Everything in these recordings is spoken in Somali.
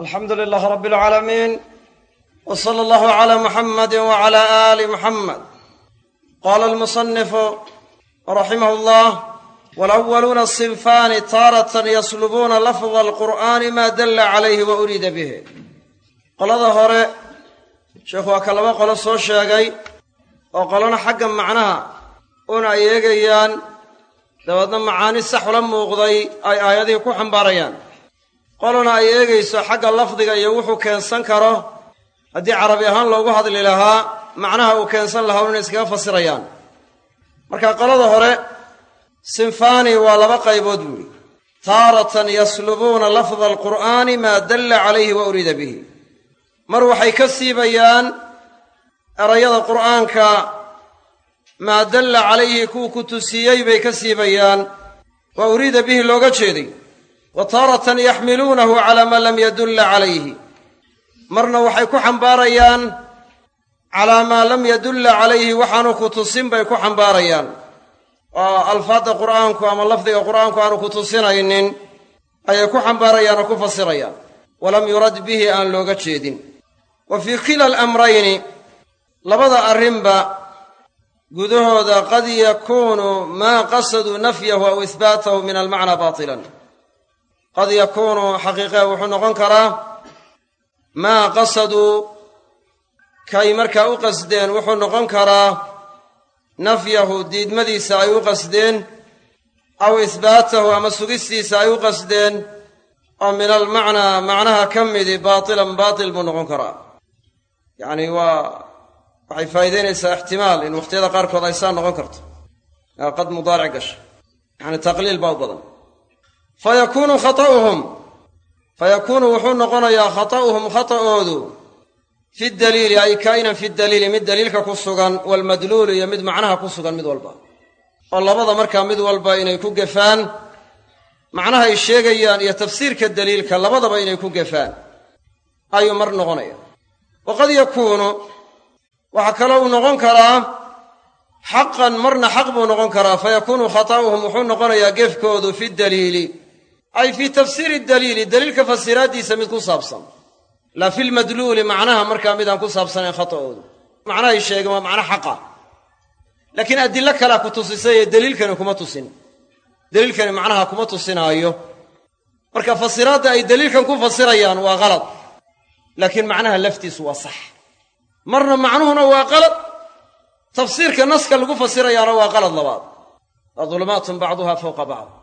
alxamdu lilaah rabi alcaalamiin w sala allahu cala muxamadi wacala aali muxamed qaala almusanifu raximahu llah walawaluuna sinfaani taaratan yaslubuuna lafda alqur'aani maa dalla calayhi wa uriida bihi. Qolada hore sheekhu waa ka laba qolo soo sheegay oo qolona xagga macnaha una ay eegayaan dabeedna macaani sax ula muuqday ay aayadihii ku xambaarayaan qolona ay eegayso xagga lafdiga iyo wuxuu keensan karo. Haddii carabi ahaan loogu hadli lahaa macnaha uu keensan lahaa inay iskaga fasirayaan. Marka qolada hore sinfaani waa laba qaybood buuhi taaratan yaslubuuna lafda alqur'aani maa dalla calayhi wa uriida bihi. Mar waxay ka siibayaan erayada qur'aanka maa dalla calayhi kuwuu ku tusiyey bay ka siibayaan wa uriida bihi looga jeeday wa taaratan yaxmiluunahu calaa maa lam yadulla calayhi. Marna waxay ku xambaarayaan calaa maa lam yadulla calayhi waxaanu ku tusin bay ku xambaarayaan. Oo alfaadda qur'aanku ama lafdiga qur'aanku aanu ku tusinaynin ayay ku xambaarayaan oo ku fasirayaan. Walam yurad bihi aan looga jeedin. Wa fii kila alamrayni labada arrinba gudahooda qad yakuunu maa qasaduu nafyahu aw ihbaatahu min almacnaa baatilan qad yakuunu xaqiiqee wuxuu noqon karaa maa qasaduu kay markaa u qasdeen wuxuu noqon karaa nafyahu diidmadiisa ay u qasdeen aw ihbaatahu ama sugistiisa ay u qasdeen oo min almacnaa macnaha ka midi baatilan baatil buu noqon karaa yacni waa waxay faa'iidaynaysaa ixtimaal in wakhtiyada qaarkood ay saa noqon karto qad mudaaric gasha yacni taqliil baa u badan fa yakuunu khata'uhum fa yakuunu wuxuu noqonayaa khata'uhum khata'oodu fi daliili ay kaa'inan fi daliili mid daliilka ku sugan walmadluulu iyo mid macnaha ku sugan mid walba oo labada markaa mid walba inay ku gefaan macnaha ay sheegayaan iyo tafsiirka daliilka labadaba inay ku gefaan ayuu mar noqonaya waqad yakuunu waxaa kaloo uu noqon karaa xaqan marna xaq buu noqon karaa fa yakuunu khata'uhum wuxuu noqonayaa gefkoodu fi daliili ay fii tafsiiri daliili daliilka fasiraaddiisa mid ku saabsan. Laa fi lmadluuli macnaha markaa midaan ku saabsanayn khata'oodu. Macnahay sheegeen waa macno xaqa. Laakiin adillo kalea ku tusisay ee daliilkani kuma tusin. Daliilkani macnaha kuma tusinaayo. Marka fasiraadda ay daliilkan ku fasirayaan waa qalad laakiin macnaha laftiisu waa sax. Marna macnuhuna waa qalad tafsiirka naska lagu fasirayaana waa qalad labaad. Waa dulumaatun bacduha fawqa bacd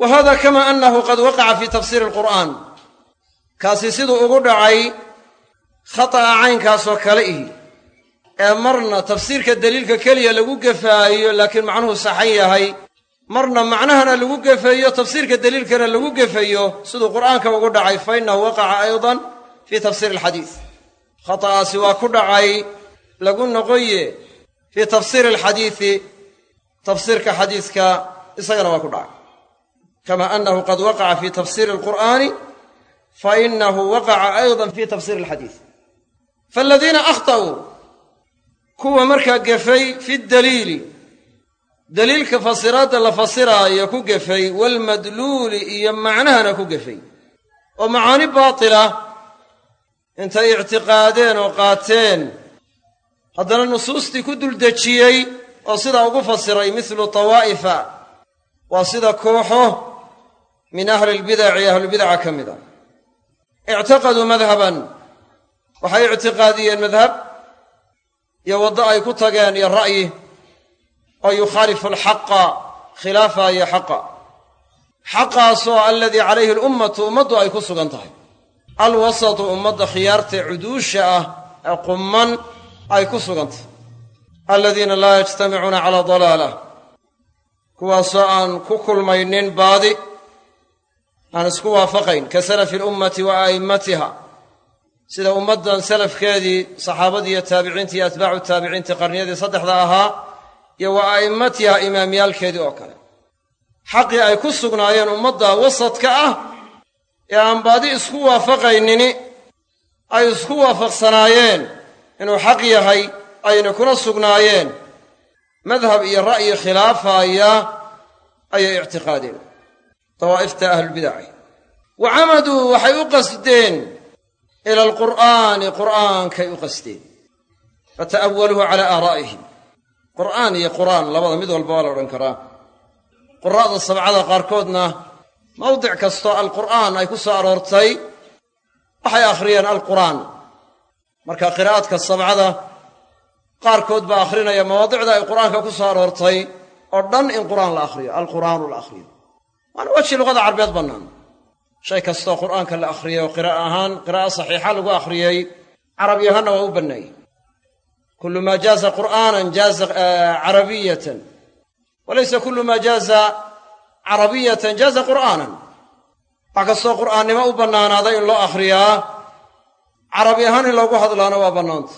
wa hada kama annahu qad waqaca fi tafsiiri alqur'aan kaasi siduu ugu dhacay khata'a caynkaasoo kale ihi ee marna tafsiirka daliilka keliya lagu gefaayo laakiin macnuhu saxan yahay marna macnahana lagu gefeeyo tafsiirka daliilkana lagu gefeeyo siduu qur'aanka ugu dhacay fa innahu waqaca aydan fii tafsiiri alxadiis khata'aasi waa ku dhacay lagu noqoye fii tafsiiri alxadiisi tafsiirka xadiiska isagana waa ku dhacay kama annahu qad waqaca fii tafsiiri alqur'aani fa inahu waqaca aydan fii tafsiiri alxadiis faaladiina akhta'uu kuwa markaa gefay fi daliili daliilka fasiraadda la fasiraayo ku gefay waalmadluuli iyo macnahana ku gefay oo macaani baatila intay ictiqaadeen oo qaateen haddana nusuustii ku duldejiyey oo sidaa ugu fasiray mithlu tawaa'ifa waa sida kooxo min ahli lbidaci ahlubidaca ka mid a. Ictaqaduu madhaban waxay ictiqaadiyeen madhab iyo waddo ay ku tageen iyo ra'yi oo yukhaalifu alxaqa khilaafaayo xaqa xaqaasoo aladii calayhi alummatu ummaddu ay ku sugan tahay. Alwasatu ummadda khiyaarta cuduusha ah ee qumman ay ku sugan tahay. Aladiina laa yajtamicuuna calaa dalaalah kuwaasoo aan ku kulmaynin baadi aan isku waafaqayn ka salafi alummati wa a'immatiha. Sida ummaddan salafkeedii saxaabadii iyo taabiciintii iyo atbaacu taabiciintii qarniyadii saddexda ahaa iyo wa a'immatiha imaamyaalkeedii oo kale. Xaqii ay ku sugnaayeen ummadda wasadka ah ee aan baadi isku waafaqaynini ay isku waafaqsanaayeen inuu xaq yahay ayna kuna sugnaayeen. Madhab iyo ra'yi khilaafaaya ayay ictiqaadeen dawaa'ifta ahlulbidaci wa camaduu waxay u qasdeen ila alqur'aani qur'aankay u qasdeen fata'awaluuhu calaa aaraa'ihim qur'aan iyo qur'aan labada mid walba waa la odhan karaa qura'da sabcada qaarkoodna mawdic kastoo alqur'aan ay ku soo aroortay waxay akhriyeen alqur'aan marka qiraa'adka sabcada qaarkood baa akhrinaya mawaadicda ay qur'aanka ku soo aroortay oo dhan in qur'aan la akhriyo alqur'aanu la akhriyo waana weji luqada carbeed bannaan. Shay kastoo qur'aanka la akhriyay oo qiraa'a ahaan qiraa'a saxiixa lagu akhriyey carabi ahaanna waa u banneeyey kullu maa jaaza qur'aanan jaaza carabiyatan. Walaysa kullu maa jaaza carabiyatan jaaza qur'aanan. Wax kastoo qur'aannimo u bannaanaada in loo akhriyaa carabi ahaan in loogu hadlaana waa bannaanta.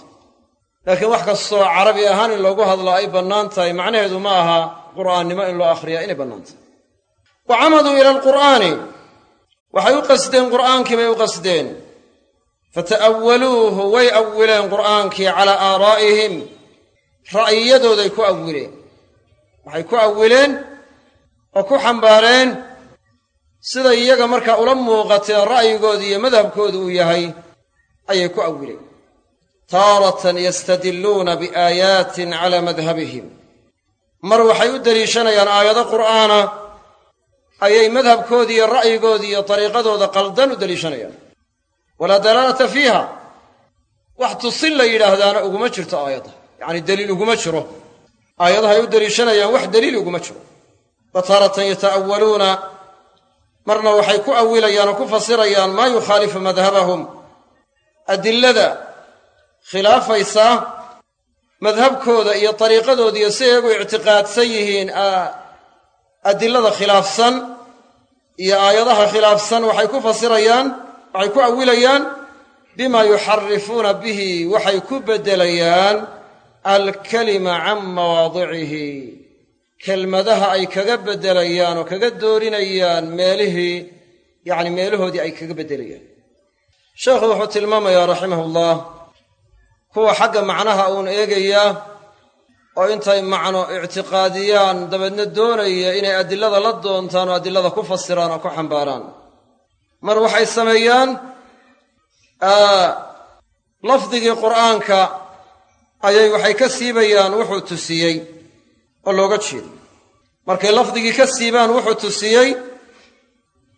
Laakiin wax kastoo carabi ahaan in loogu hadlo ay bannaan tahay macnaheedu ma aha qur'aannimo in loo akhriyaa inay bannaan tahay wa camaduu ila alqur'aani. Waxay u qasdeen qur'aankii bay u qasdeen. Fata'awaluuhu way awileen qur'aankii calaa aaraa'ihim. Ra'yiyadooday ku awileen waxay ku awileen oo ku xambaareen siday iyaga markaa ula muuqateen ra'yigooda iyo madhabkoodu uu yahay ayay ku awileen taaratan yastadilluuna biaayaatin calaa madhabihim. Mar waxay u deliishanayaan aayado qur'aana ayay madhabkoodii iyo ra'yigoodii iyo dariiqadooda qaldan u deliishanayaan. Walaa dalaalata fiiha. Wax tusin la yidhaahdaana uguma jirto aayadda. Yacni deliil uguma jiro. Aayadahay u deliishanayaan wax deliil uguma jiro. Wa taaratan yata'awaluuna marna waxay ku awilayaan oo ku fasirayaan maa yukhaalifu madhabahum. Adilada khilaafaysa madhabkooda iyo dariiqadooda iyo si ay ugu ictiqaadsan yihiin adilada khilaafsan iyo aayadaha khilaafsan waxay ku fasirayaan waxay ku awilayaan bima yuxarifuuna bihi waxay ku beddelayaan alkalima can mawaadicihi kelmadaha ay kaga beddelayaan oo kaga doorinayaan meelihii yacni meelahoodii ay kaga beddelayaan sheekhu wuxuu tilmaamayaa raximahullah kuwa xagga macnaha uun eegayaa oo intay macno ictiqaadiyaan dabeedna doonaya inay adilada la doontaan oo adilada ku fasiraan oo ku xambaaraan. Mar waxay sameeyaan lafdigii qur'aanka ayay waxay ka siibayaan wuxuu tusiyey oo looga jeedo. Markay lafdigii ka siibaan wuxuu tusiyey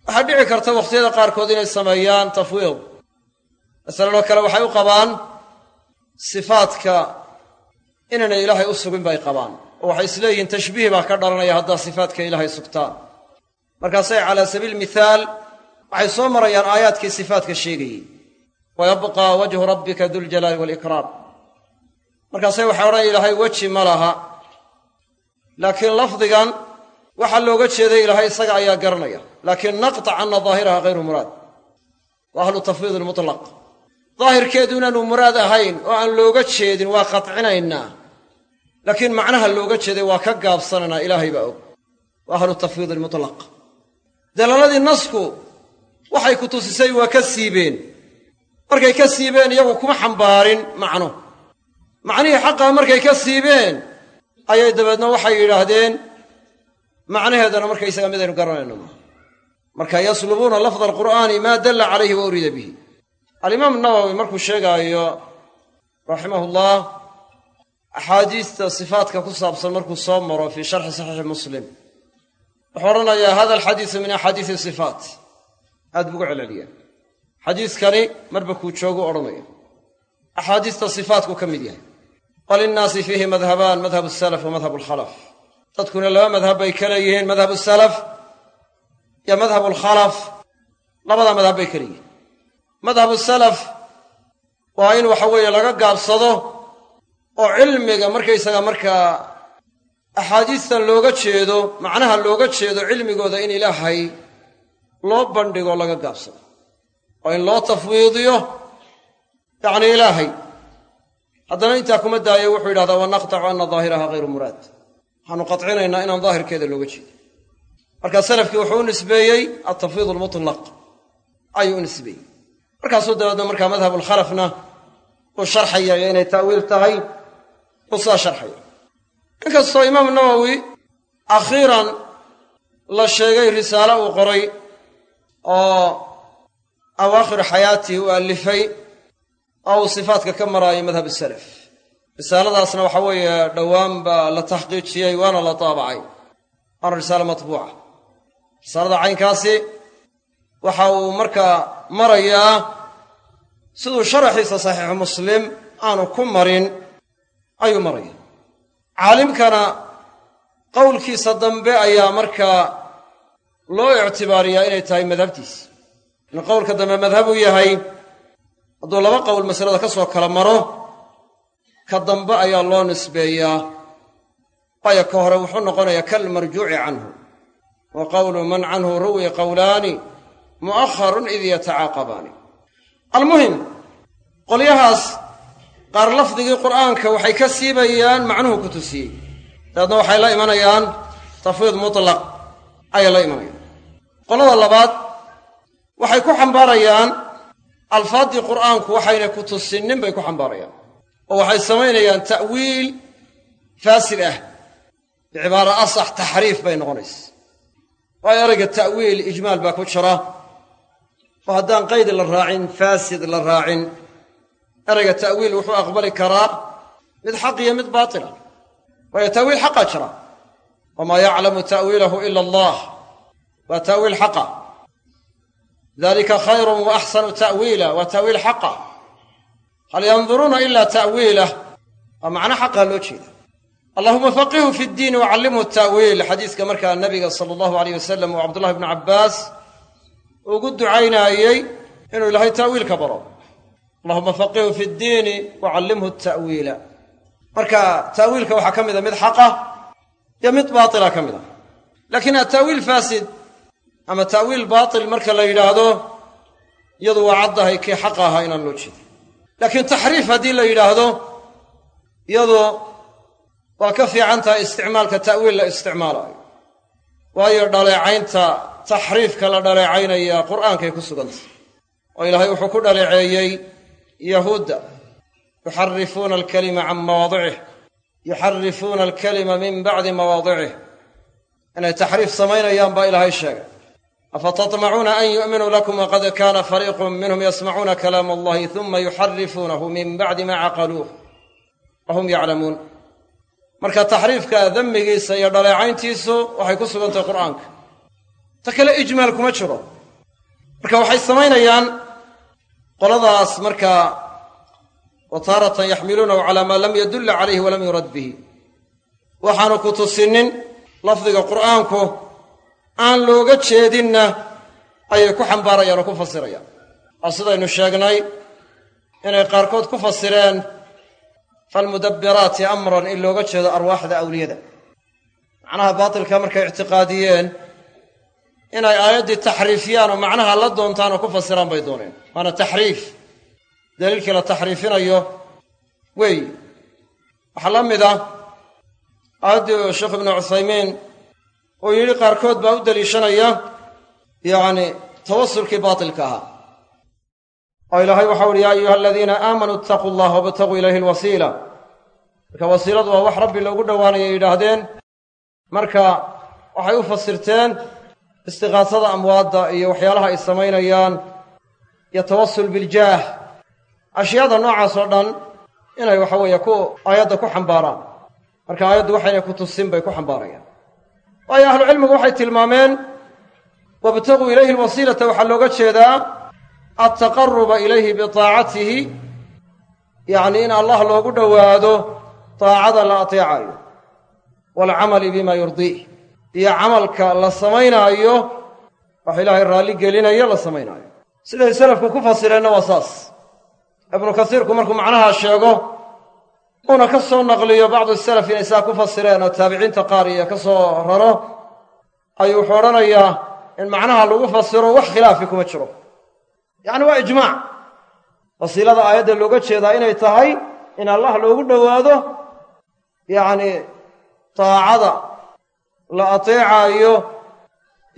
waxaa dhici karta wakhtiyada qaarkood inay sameeyaan tafwiid masalanoo kale waxay u qabaan sifaadka inaynay ilaahay u sugin bay qabaan. Oo waxay isleeyihiin tashbiih baa ka dhalanaya haddaa sifaadka ilaahay sugtaan. Markaasay calaa sabiil mithaal waxay soo marayaan aayaadkii sifaadka sheegayey. Wa yabqaa wajhu rabbika duljalaali waalikraam markaasay waxay odhan ilaahay weji ma laha. Laakiin lafdigan waxaa looga jeeday ilaahay isaga ayaa garanaya. Laakiin naqtac anna daahiraha hayru muraad. Wa ahlu tafwiid lmutlaq daahirkeedu inaanu muraad ahayn oo aan looga jeedin waa qatcinaynaa laakiin macnaha looga jeeday waa ka gaabsanaynaa ilaahay baa og. Wa ahlu tafwiid almutlaq. Dalaaladii nasku waxay ku tusisay waa ka siibeen. Markay ka siibeen iyagu kuma xambaarin macno. Macnihii xaqaa markay ka siibeen ayay dabeedna waxay yidhaahdeen macnaheedana markaysaga midaynu garanayno maaha marka yaslubuuna lafda alqur'aani maa dalla calayhi wa uriida bihi. Alimaam nawowi markuu sheegaayo raximahullah axaadiista sifaadka ku saabsan markuu soo maro fii sharxi saxiixi muslim. Wuxuu odhanayaa hada alxadiisu min axaadiisi sifaat. Aad buugu celceliya xadiiskani marba kuu joogu odhanaya. Axaadiista sifaatku ka mid yahay. Walinnaasi fiihi madhabaan madhab salaf wa madhab alkhalaf. Dadkuna laba madhab bay ka leeyihiin madhab salaf iyo madhab alkhalaf. Labada madhab bay ka leeyihiin. Madhabu salaf waa in waxa weeye laga gaabsado oo cilmiga markaysaga markaa axaadiistan looga jeedo macnaha looga jeedo cilmigooda in ilaahay loo bandhigo laga gaabsado oo in loo tafwiidiyo yacni ilaahay. Haddana intaa kuma daayo wuxuu yidhahdaa wanaqtacu anna daahiraha hayru muraad. Waxaanu qatcinaynaa inaan daahirkeeda looga jeedin marka salafkii wuxuu u nisbeeyey altafwiid almutlaq ayuu u nisbeeyey. Markaasuu dabeedna markaa madhabulkhalafna uu sharxaya inay ta'wiil tahay uu saa sharxaya inkastoo imaamu nawowi akhiiran la sheegay risaalo uu qoray oo awaakhiru xayaatihi uu allifay oo uu sifaatka ka maraayo madhab salaf. Risaaladaasna waxa weeye dhowaan baa la taxqiijiyey waana la taabacay waana risaalo matbuuca. Risaalada caynkaasi waxa uu markaa marayaa siduu sharaxiisa saxiixu muslim aanu ku marin ayuu maraya. Caalimkana qowlkiisa dambe ayaa markaa loo ictibaariyaa inay tahay madhabtiisa in qowlka dambe madhab u yahay hadduu laba qowl masalada ka soo kala maro ka dambe ayaa loo nisbeeyaa. Waayo ka hore wuxuu noqonayaa kalmarjuuci canhu wa qowlu man canhu ruwi qowlaani mu'aharun id yatacaaqabaani almuhim qolyahaas qaar lafdigii qur'aanka waxay ka siibayaan macnuhu ku tusiyey. Dabeedna waxay la imanayaan tafwiid mutlaq ayay la imanayaan. Qolada labaad waxay ku xambaarayaan alfaaddii qur'aanku waxayna ku tusinin bay ku xambaarayaan. Oo waxay samaynayaan ta'wiil faasid ah bicibaara asax taxriif bay noqonaysa waayo erayga ta'wiil ijmaal baa ku jira. Oo haddaan qayd la raacin faasid la raacin erayga ta'wiil wuxuu aqbali karaa mid xaq iyo mid baatila waayo ta'wiil xaqaa jira. Wamaa yaclamu ta'wiilahu ila allah. Waa ta'wiil xaqa. Dalika khayrun wa axsanu ta'wiila. Waa ta'wiil xaqa. Hal yanduruuna ila ta'wiilah waa macno xaqaa loo jeeda. Allahuma faqihu fi ddiini wacallimhu ta'wiil. Xadiiska markaa nabiga sala allahu aleyh wasalam oo cabdullahi bnu cabbaas ugu ducaynaayey inuu ilaahay ta'wiilka baro allahuma faqihu fi ddiini wacallimhu ta'wiila. Marka ta'wiilka waxaa ka mida mid xaqa iyo mid baatila ka mid a laakiin ata'wiil faasid ama ta'wiil baatil marka la yidhaahdo iyadu waa caddahay kii xaqa ahaa inaan loo jeedin. Laakiin taxriif haddii la yidhaahdo iyadu waa ka fiican tahay isticmaalka ta'wiil la isticmaalaayo. Waayo dhaleecaynta taxriifka la dhaleecaynaya qur'aankay ku sugantay oo ilaahay wuxuu ku dhaleeceeyey yahuudda yuxarifuuna alkalima can mawaadicih yuxarifuuna alkalima min bacdi mawaadicih inay taxriif samaynayaan baa ilaahay sheegay. Afatatmacuuna an yu'minuu lakum waqad kaana fariiqun minhum yasmacuuna kalaama allahi uma yuxarifuunahu min bacdi ma caqaluuh. Wahum yaclamuun. Marka taxriifka demmigiisa iyo dhaleecayntiisu waxay ku sugantahay qur'aanka. Ta kale ijmaal kuma jiro. Marka waxay samaynayaan qoladaas markaa wa taaratan yaxmiluunahu calaa maa lam yadulla calayhi walam yurad bihi. Waxaanu ku tusinin lafdiga qur'aanku aan looga jeedinna ayay ku xambaarayaan oo ku fasirayaan oo sidaynu sheegnay inay qaarkood ku fasireen falmudabbiraati amran in looga jeedo arwaaxda awliyada. Macnaha baatilka markay ictiqaadiyeen inay aayaddii taxriifiyaan oo macnaha la doontaan oo ku fasiraan bay dooneen. Waana taxriif. Daliilkii la taxriifinayo weey waxaa la mid ah aayaddii sheekh ibnu cuthaymiin uu yidhi qaarkood baa u deliishanaya yacni tawasulkii baatilka ahaa. Oo ilaahay waxau uhi yaa ayuha aladiina aamanuu itaquu allaha wabtaguu ilayhi alwasiila. Marka wasiiladu waa wax rabbi loogu dhowaanayay yidhaahdeen. Marka waxay u fasirteen istiqaasada amwaadda iyo waxyaalaha ay samaynayaan iyo tawasul biljaah ashyaada noocaas oo dhan inay waxa weeye ku aayadda ku xambaaraan. Marka aayaddu waxayna ku tusin bay ku xambaarayaan. Waayo ahlucilmigu waxay tilmaameen wabtaguu ilayhi alwasiilata waxaa looga jeedaa altaqaruba ilayhi bitaacatihi yacni in allah loogu dhowaado taacada la ateecayo waalcamali bima yurdiih iyo camalka la samaynaayo wax ilaahay raalli gelinayo la samaynaayo. Siday salafku ku fasireenna waa saas. Ibnu kasiirku markuu macnahaa sheego uuna ka soo naqliyo bacdu salaf inay saa ku fasireen oo taabiciinta qaar iyo ka soo raro ayuu wuxuu odhanayaa in macnaha lagu fasiro wax khilaafi kuma jiro. Yacni waa ijmaac. Wasiilada aayadda looga jeedaa inay tahay in allah loogu dhowaado yacni taacada la ateecaayo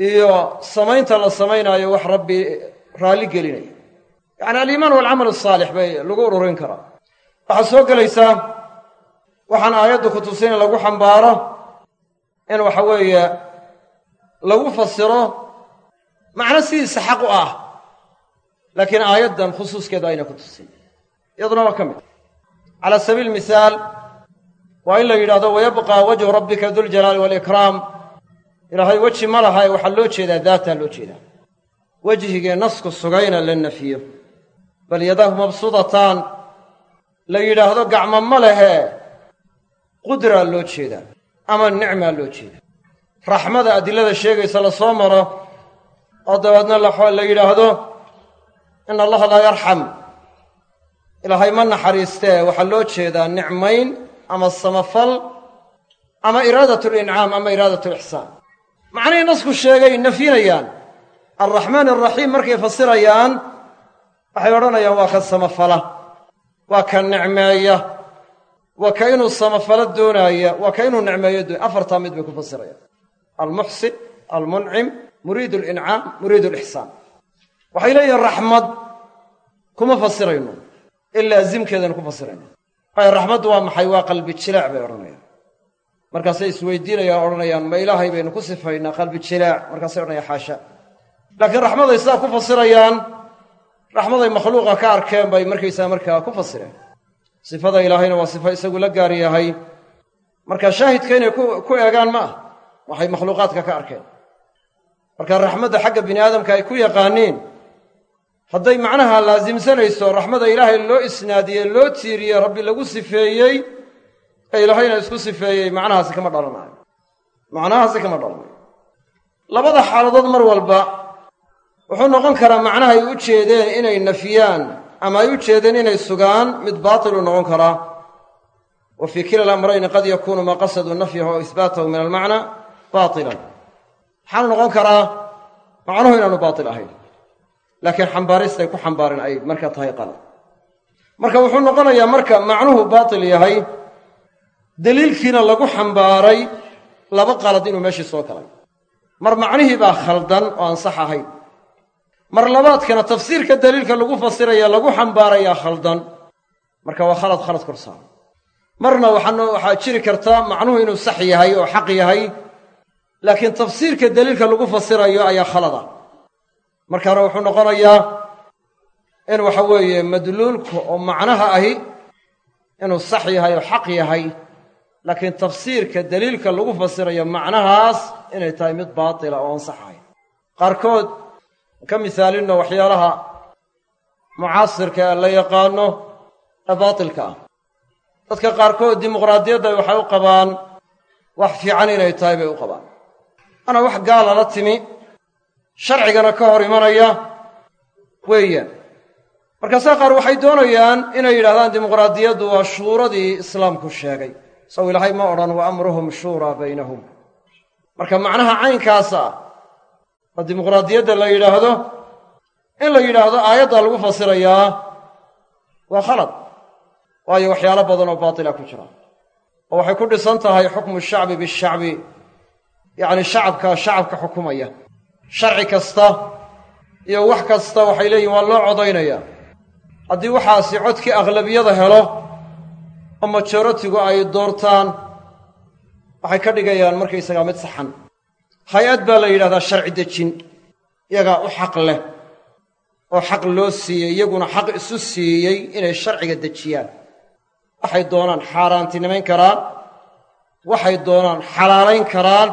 iyo samaynta la samaynaayo wax rabbi raalli gelinaya yacni aliimaan walcamal asaalix bay lagu ururin karaa. Waxaa soo gelaysaa waxaan aayaddu ku tusin in lagu xambaaro in waxa weeye lagu fasiro macno sidiisa xaq u ah laakiin aayaddan khusuuskeedu ayna ku tusin iyaduna waa ka mid. Cala sabiil mihaal waa in la yidhahdo wayabqaa wajhu rabbika duljalaali waalikraam ilaahay weji ma laha waxaa loo jeedaa daataa loo jeedaa. Wejhigee nasku sugayna la nafiyo. Bal yadahu mabsuudataan. La yidhaahdo gacmo ma lehee qudraa loo jeedaa ama nicmaa loo jeedaa. Raxmada adilada sheegaysa la soo maro oo dabeedna la yidhaahdo ina allaha laa yarxam ilaahay ma naxariistee waxaa loo jeedaa nicmayn ama samafal ama iraadat lincaam ama iraadat lixsaan macnihii nasku sheegay nafyinayaan. Alraxmaan alraxiim markay fasirayaan waxay odhanayaan waa ka samafala waa ka nicmeeya waa ka inuu samafalo doonaaya waa ka inuu nicmeeyo doon afartaa mid bay ku fasirayaan. Almuxsin almuncim muriid alincaam muriid alixsaan waxay leeyihiin raxmad kuma fasirayno in laazimkeedanu ku fasirayno raxmaddu waa maxay? Waa qalbi jilaac bay odhanayaan. Markaasay isweydiinayaan odhanayaan ma ilaahay baynu ku sifaynaa qalbi jilaac. Markaasay odhanayaan xaasha. Laakiin raxmaday sidaa ku fasirayaan. Raxmaday makhluuqa ka arkeen bay markaysaa markaa ku fasireen. Sifada ilaahayna waa sifo isagu la gaar yahay. Marka shaahidka inay ku eegaan ma ah waxay makhluuqaadka ka arkeen. Marka raxmadda xagga bini aadamka ay ku yaqaaniin hadday macnaha laasimsanayso raxmada ilaahay loo isnaadiyey loo tiiriyey rabbi lagu sifeeyey ee ilaahayna isku sifeeyey macnahaasi kama dhalanayo macnahaasi kama dhalanayo labada xaaladood mar walba wuxuu noqon karaa macnahay u jeedeen inay nafiyaan ama ay u jeedeen inay sugaan mid baatiluu noqon karaa. Wa fii kila alamrayni qad yakuunu maa qasaduu nafyahu aw ihbaatahu min almacna baatilan. Waxaanu noqon karaa macnuhu inaanu baatil ahayn laakiin xambaaristay ku xambaareen ay marka tahay qalad. Marka wuxuu noqonayaa marka macnuhu baatil yahay deliilkiina lagu xambaaray laba qalad inuu meeshii soo galay. Mar macnihii baa khaldan oo aan sax ahayn. Mar labaadkana tafsiirka daliilka lagu fasiraya lagu xambaarayaa khaldan. Marka waa khalad khalad korsaara marna waxaa jiri karta macnuhu inuu sax yahay oo xaq yahay laakiin tafsiirka daliilka lagu fasirayo ayaa khalada markaana wuxuu noqonayaa in waxa weeye madluulka oo macnaha ahi inuu sax yahay oo xaq yahay laakiin tafsiirka daliilka lagu fasirayo macnahaas inay tahay mid baatila oo aan sax ahayn qaarkood ka misaalinno waxyaalaha mucaasirka ee la yaqaano ee baatilka ah. Dadka qaarkood dimuqraadiyadda waxay u qabaan wax fiican inay tahay bay u qabaan. Ana wax gaala la timi sharcigana ka hor imanaya. Weeyaan markaasaa qaar waxay doonayaan inay yidhahdaan dimuqraadiyaddu waa shuuradii islaamku sheegay. Saw ilaahay ma odhan wa amruhum shuuraa baynahum. Marka macnaha caynkaasa oo dimuqraadiyadda la yidhaahdo in la yidhaahdo aayaddaa lagu fasirayaa waa khalad. Waayo waxyaalo badan oo baatila ku jira. Oo waxay ku dhisan tahay xukmu shacbi bishacbi yacni shacabka shacabka xukumaya sharci kasta iyo wax kasta waxay leeyihiin waa loo codaynaya. Haddii waxaasi codkii akhlabiyada helo oo majoratigu ay doortaan waxay ka dhigayaan markaysagaa mid saxan. Hay'ad baa la yidhahdaa sharci dejin iyagaa u xaq leh oo xaq loo siiyey iyaguna xaq isu siiyey inay sharciga dejiyaan. Waxay doonaan xaaraantinimayn karaan waxay doonaan xalaalayn karaan.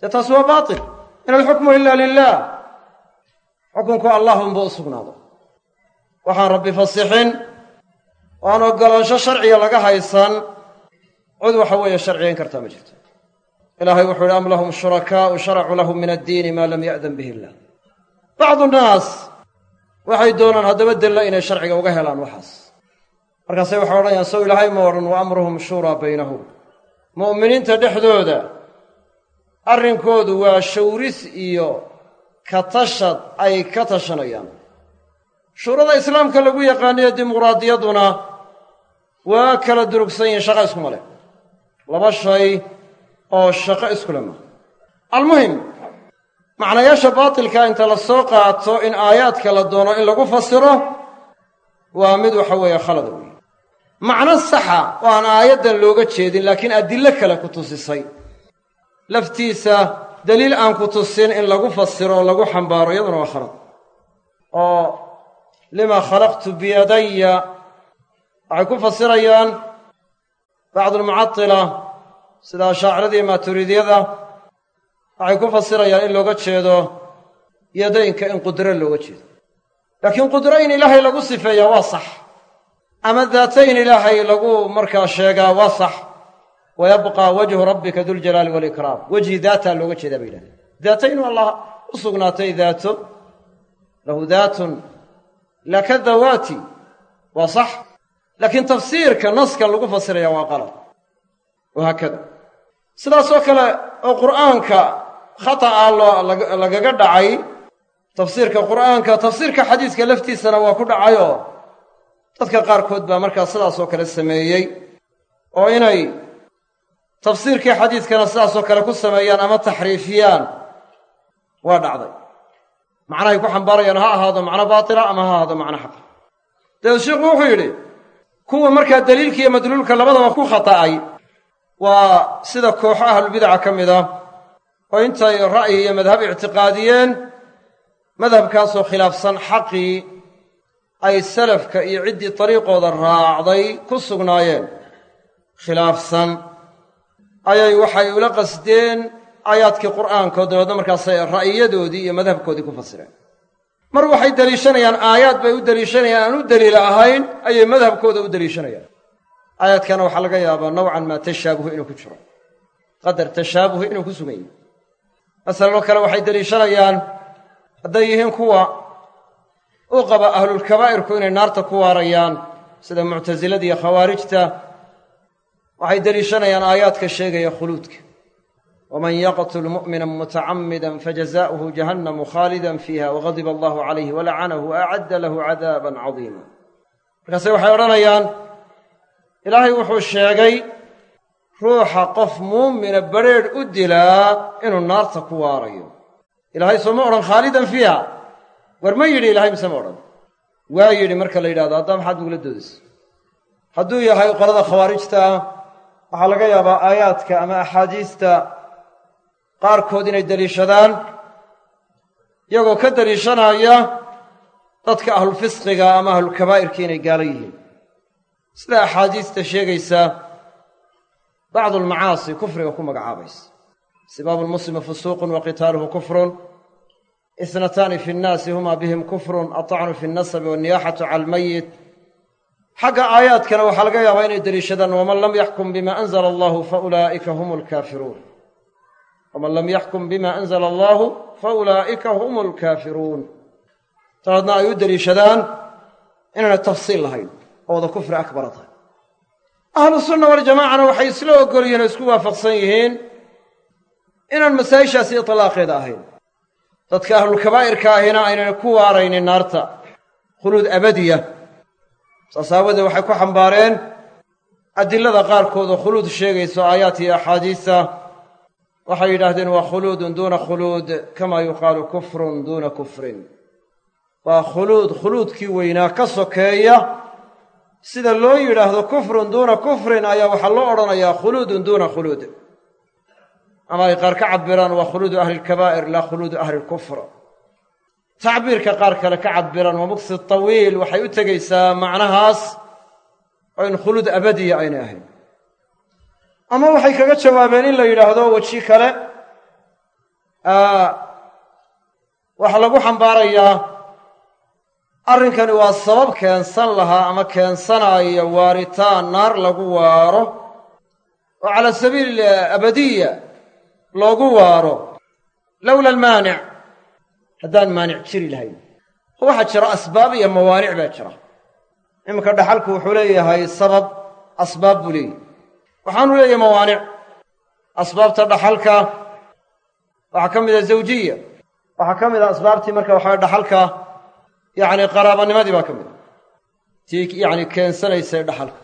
Dee taasi waa baatil in alxukmu ila lilah xukunku allahunba u sugnaado waxaan rabbi fasixin. Oo aan sharciga laga haysan. Cid waxa weeye sharcigayn kartaa ma jirto. Ilaahay wuxuu yidhi am lahum shurakaa'u sharacuu lahum min addiini maa lam ya'dan bihi illah. Bacdu nnaas waxay doonaan haddaba della inay sharciga uga helaan waxaas. Markaasay waxay odhanayaan sow ilaahay ma odhan wa amruhum shuuraa baynahum. Mu'miniinta dhexdooda arrinkoodu waa shawris iyo ka tashad ay ka tashanayaan. Shuurada islaamka lagu yaqaaniyo dimuqraadiyadduna waa kala durugsan yihiin shaqa iskuma leh. Laba shay oo shaqo iskule maa almuhim macnayaasha baatilka inta la soo qaato in aayaadka la doono in lagu fasiro waa mid waxa weeye khalad weeye macno saxa oo aan aayaddan looga jeedin laakiin adillo kale ku tusisay laftiisa daliil aan ku tusin in lagu fasiro oo lagu xambaaro iyaduna waa khalad oo lima khalaqtu biyadaya waxay ku fasirayaan bacdulmucatila sida ashaacirada iyo waxay ku fasirayaan in looga jeedo yadaynka in qudro looga jeedo. Laakiin qudro in ilaahay lagu sifeeyaa waa sax. Ama daatayn ilaahay lagu markaa sheegaa waa sax wa yabqaa wajhu rabbika duljalaali waalikraam wejhi daataa looga jeedaa bay yidhahdeen daatayn waa allah u sugnaatay daato lahu daatun laka dawaati waa sax laakiin tafsiirka naskan lagu fasiraya waa qalad wahaakada sidaasoo kale oo qur'aanka khata'a lagaga dhacay tafsiirka qur'aanka tafsiirka xadiiska laftiisana waa ku dhacayoo dadka qaarkood baa markaa sidaasoo kale sameeyey oo inay tafsiirkii xadiiskana sidaasoo kale ku sameeyaan ama taxriifiyaan waa dhacday. Macnahay ku xambaarayaan ha ahaado macno baatila ama ha ahaado macno xaqa dabeed sheikhu wuxuu yidhi kuwa markaa daliilka iyo madluulka labadaba ku khata'ay waa sida kooxo ahlulbidaca ka mid ah oo intay ra'yi iyo madhab ictiqaadiyeen madhabkaasoo khilaafsan xaqii ay salafka iyo ciddii dariiqooda raacday ku sugnaayeen. Khilaafsan ayay waxay ula qasdeen aayaadkii qur'aankood dabeedna markaasay ra'yiyadoodii iyo madhabkoodii ku fasireen. Mar waxay deliishanayaan aayaad bay u deliishanayaan aan u deliila ahayn ayay madhabkooda u deliishanayaan. Aayaadkana waxaa laga yaabaa nowcan maa tashaabuhu inuu ku jiro qadar tashaabuhu inuu ku sugan yahy masalanoo kale waxay deliishanayaan hadday yihiin kuwa u qaba ahlulkabaa'irku inay naarta ku waarayaan sida muctasilada khawaarijta waxay deliishanayaan aayaadka sheegaya khuluudka. waman yaqtul mu'mina mutacamida fajazaؤuhu jahannamu khaalidan fiiha wagadiba allahu calayhi walacanahu waacadda lahu cadaaban cadiima markaase waxay odhanayaan ilaahay wuxuu sheegay ruuxa qof muumina badrheedh u dilaa inuu naarta ku waarayo. Ilaahay soo ma odhan khaalidan fiiha? War ma yidhi ilahay mise ma odhan? Waa yidhi marka la yidhahdo haddaa maxaad nugula doodaysa hadduu yahay qolada khawaarijta waxaa laga yaabaa aayaadka ama axaadiista qaarkood inay deliishadaan iyagoo ka deliishanaya dadka ahlulfisqiga ama ahlulkabaa'irka inay gaalo yihiin. Sida axaadiista sheegaysa bacdu almacaasi kufriga ku magacaabaysa. Sibaabu lmuslimi fusuuqun wa qitaaluhu kufrun. Isnataani fi nnaasi huma bihim kufrun atacnu fi nnasabi wanniyaaxatu cala almayit xagga aayaadkana waxaa laga yaabaa inay deliishadaan waman lam yaxkum bima anzala allahu faulaa'ika hum alkaafiruun waman lam yaxkum bima anzala allahu faulaa'ika hum alkaafiruun dabeedna ay u deliishadaan inaanay tafsiil lahayn oo wada kufri akbara tahay. Ahlu sunna waljamaacana waxay isla ogol yihiin oo isku waafaqsan yihiin inaan masaa'ishaasi itlaaqeeda ahayn. Dadka ahlulkabaa'irka ahina aynana ku waaraynin naarta. Khuluud abadiya saas aawadeed waxay ku xambaareen adilada qaarkood oo khuluud sheegayso aayaat iyo axaadiisa waxay yidhaahdeen waa khuluudun duuna khuluud kamaa yuqaalu kufrun duuna kufrin. Waa khuluud khuluudkii weynaa ka sokeeya. Sida loo yidhaahdo kufrun duuna kufrin ayaa waxaa loo odhanayaa khuluudun duuna khuluud. Ama ay qaar ka cabiraan waa khuluudu ahli lkabaa'ir laa khuluudu ahli lkufr tacbiirka qaar kale ka cabiraan waa muqsi tawiil waxay u tegaysaa macnahaas oo in khuluud abadiya aynay ahayn. Ama waxay kaga jawaabeen in la yidhaahdo weji kale waxaa lagu xambaarayaa arrinkani waa sabab keensan lahaa ama keensanaya waaritaan naar lagu waaro oo cala sabiili abadiya loogu waaro. Lowla almaanic haddaan maanic jiri lahayn. Waxaa jira asbaab iyo mawaanic baa jira. Iminka dhaxalku wuxuu leeyahay sabab asbaab buu leeyahy waxaanu leeyahay mawaanic. Asbaabta dhaxalka waxaa ka mid a zawjiya. Waxaa ka mid a asbaabtii marka waxaa dhaxalka yacni qaraabanimadii baa ka mid a tii yacni keensanaysay dhaxalka.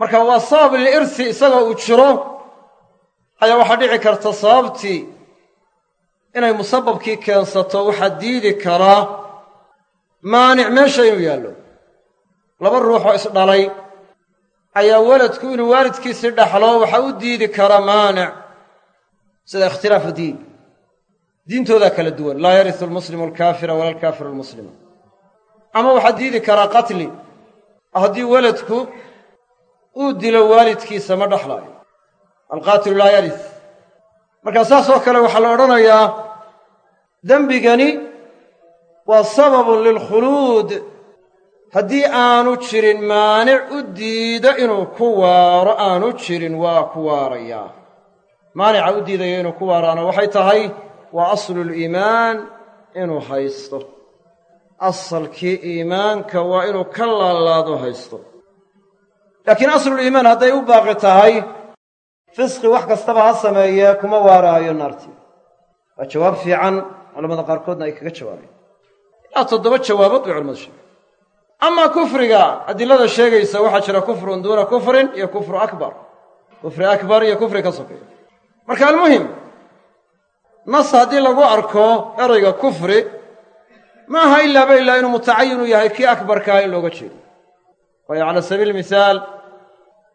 Marka waa sabab lilirsi isagoo uu jiro ayaa waxaa dhici karta sababtii inay musababkii keensato waxaa diidi karaa maanic meesha inuu yaallo. Laba ruuxoo isdhalay ayaa weladku inuu waalidkiisii dhaxlo waxaa u diidi kara maanic. Sida ikhtilaafu diin. Diintoodaa kala duwan. Laa yarisu almuslimu alkaafira wala alkaafiru almuslima. Ama waxaa diidi karaa qatli. Haddii weladku uu dilo waalidkiisa ma dhexlaayo alqaatilu laa yaris markaa saas oo kale waxaa la odhanayaa dembigani waa sababun lilkhuluud haddii aanu jirin maanic u diida inuu ku waaro aanu jirin waa ku waarayaa maanica u diidaya inuu ku waaraana waxay tahay waa asluliimaan inuu haysto. Asalkii iimaanka waa inuu ka laalaado haysto. Laakiin asluliimaan hadday u baaqi tahay fisqi wax kastaba ha sameeyee kuma waaraayo naartii waa jawaab fiican culamada qaarkoodna ay kaga jawaabeen. Ilaa toddoba jawaabood bay culamadu sheegeen. Amaa kufriga adilada sheegaysa waxaa jira kufrun duuna kufrin iyo kufru akbar. Kufri akbar iyo kufri ka sokeeya marka almuhim nas haddii lagu arko erayga kufri ma aha ilaaba ilaa inuu mutacayin u yahay kii akbarkaah in looga jeedo. Waayo cala sabiili mihaal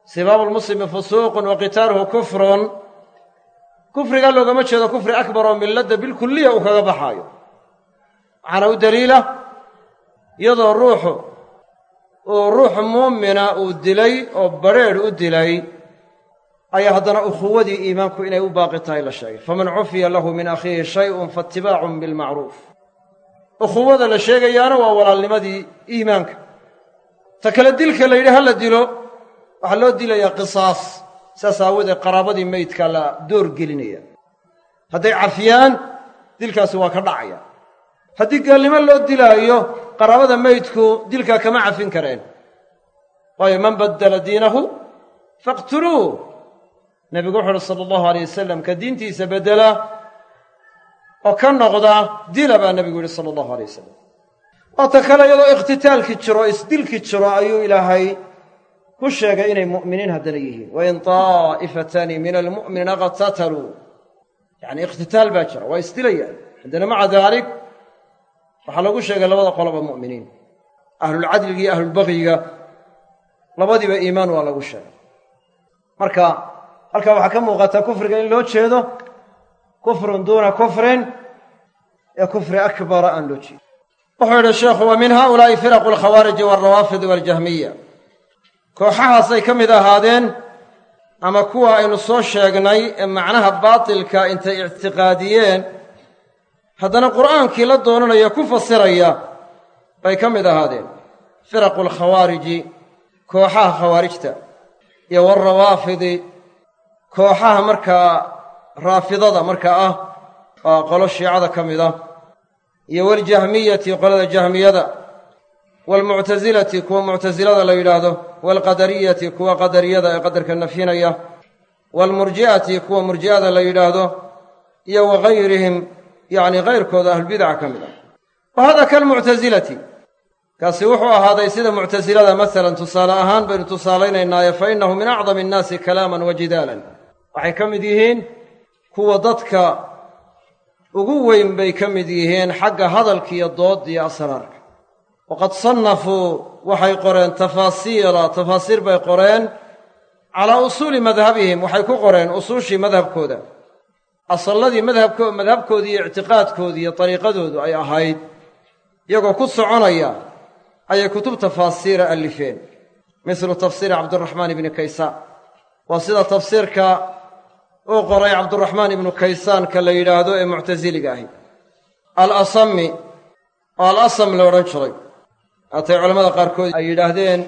sibaabu lmuslimi fusuuqun wa qitaaluhu kufrun. Kufrigaa loogama jeedo kufri akbar oo milladda bilkulliya uu kaga baxaayo. Waxaana u daliila iyadoo ruuxu uu ruux muumina uu dilay oo badrheedh u dilay ayaa haddana ukhuwadii iimaanku inay u baaqi tahay la sheegay. Faman cufiya lahu min akhiihi shayun faatibaacun bilmacruuf ukhuwada la sheegayaana waa walaalnimadii iimaanka. Ta kale dilka la yidhi ha la dilo waxaa loo dilayaa qisaas saas aawoodee qaraabadii meydka la door gelinaya. Hadday cafiyaan dilkaasi waa ka dhacaya. Haddii gaalnimo loo dilaayo qaraabada meydku dilkaa kama cafin kareen. Waayo man baddala diinahu faqtuluuh nebigu wuxu uhi sala allahu alay wasalam ka diintiisa beddela oo ka noqda dila baa nebigu yihi sala allahu alay wasalam waata kale iyadoo ikhtitaalki jiro isdilki jiro ayuu ilaahay ku sheegay inay mu'miniin haddana yihiin. Wain taa'ifataani min almu'miniina qatataluu yacni ikhtitaal baa jira waa isdilayaan haddana maca daalik waxaa lagu sheegay labada qoloba mu'miniin. Ahlulcadliga iyo ahlulbagyiga labadiiba iimaan waa lagu sheegay. Marka halkaa waxaa ka muuqataa kufriga in loo jeedo kufrun duuna kufrin ee kufri akbara aan loo jeedin. Wuxuu yidhi sheekhu wa min haaulaa'i firaqu alkhawaariji waalrawaafidi waaljahmiya kooxahaasay ka mid ahaadeen ama kuwa aynu soo sheegnay ee macnaha baatilka intay ictiqaadiyeen. Haddana qur'aankii la doonanaya ku fasiraya bay ka mid ahaadeen. Firaqu alkhawaariji kooxaha khawaarijta iyo waalrawaafidi kooxaha markaa raafidada markaa ah waa qolo shiicada ka mid ah iyo waljahmiyati qolada jahmiyada waalmuctasilati kuwa muctasilada la yidhaahdo waalqadariyati kuwa qadariyada ee qadarka nafyinaya waalmurji'ati kuwa murji'ada la yidhaahdo iyo wagayrihim yacni kayrkooda ahlulbidaca ka mid ah wa hada kalmuctasilati kaasi wuxuu ahaaday sida muctasilada masalan tusaale ahaan baynu tusaalaynaynaaye fa innahu min acdami annaasi kalaaman wa jidaalan waxay ka mid yihiin kuwa dadka ugu weyn bay ka mid yihiin xagga hadalka iyo dood iyo asraarka waqad sannafuu waxay qoreen tafaasiira tafaasiir bay qoreen calaa usuuli madhabihim waxay ku qoreen usuushii madhabkooda asalladii madhabko madhabkoodii iyo ictiqaadkoodii iyo dariiqadoodu ay ahayd iyagoo ku soconaya ayay kutub tafaasiira allifeen mislu tafsiiri cabdiraxmaan ibni kaysaan waa sida tafsiirka uu qoray cabduraxmaan ibnu kaysaanka la yidhaahdo ee muctasiliga ahi al asami oo al asam la odhan jiray haatay culammada qaarkood ay yidhaahdeen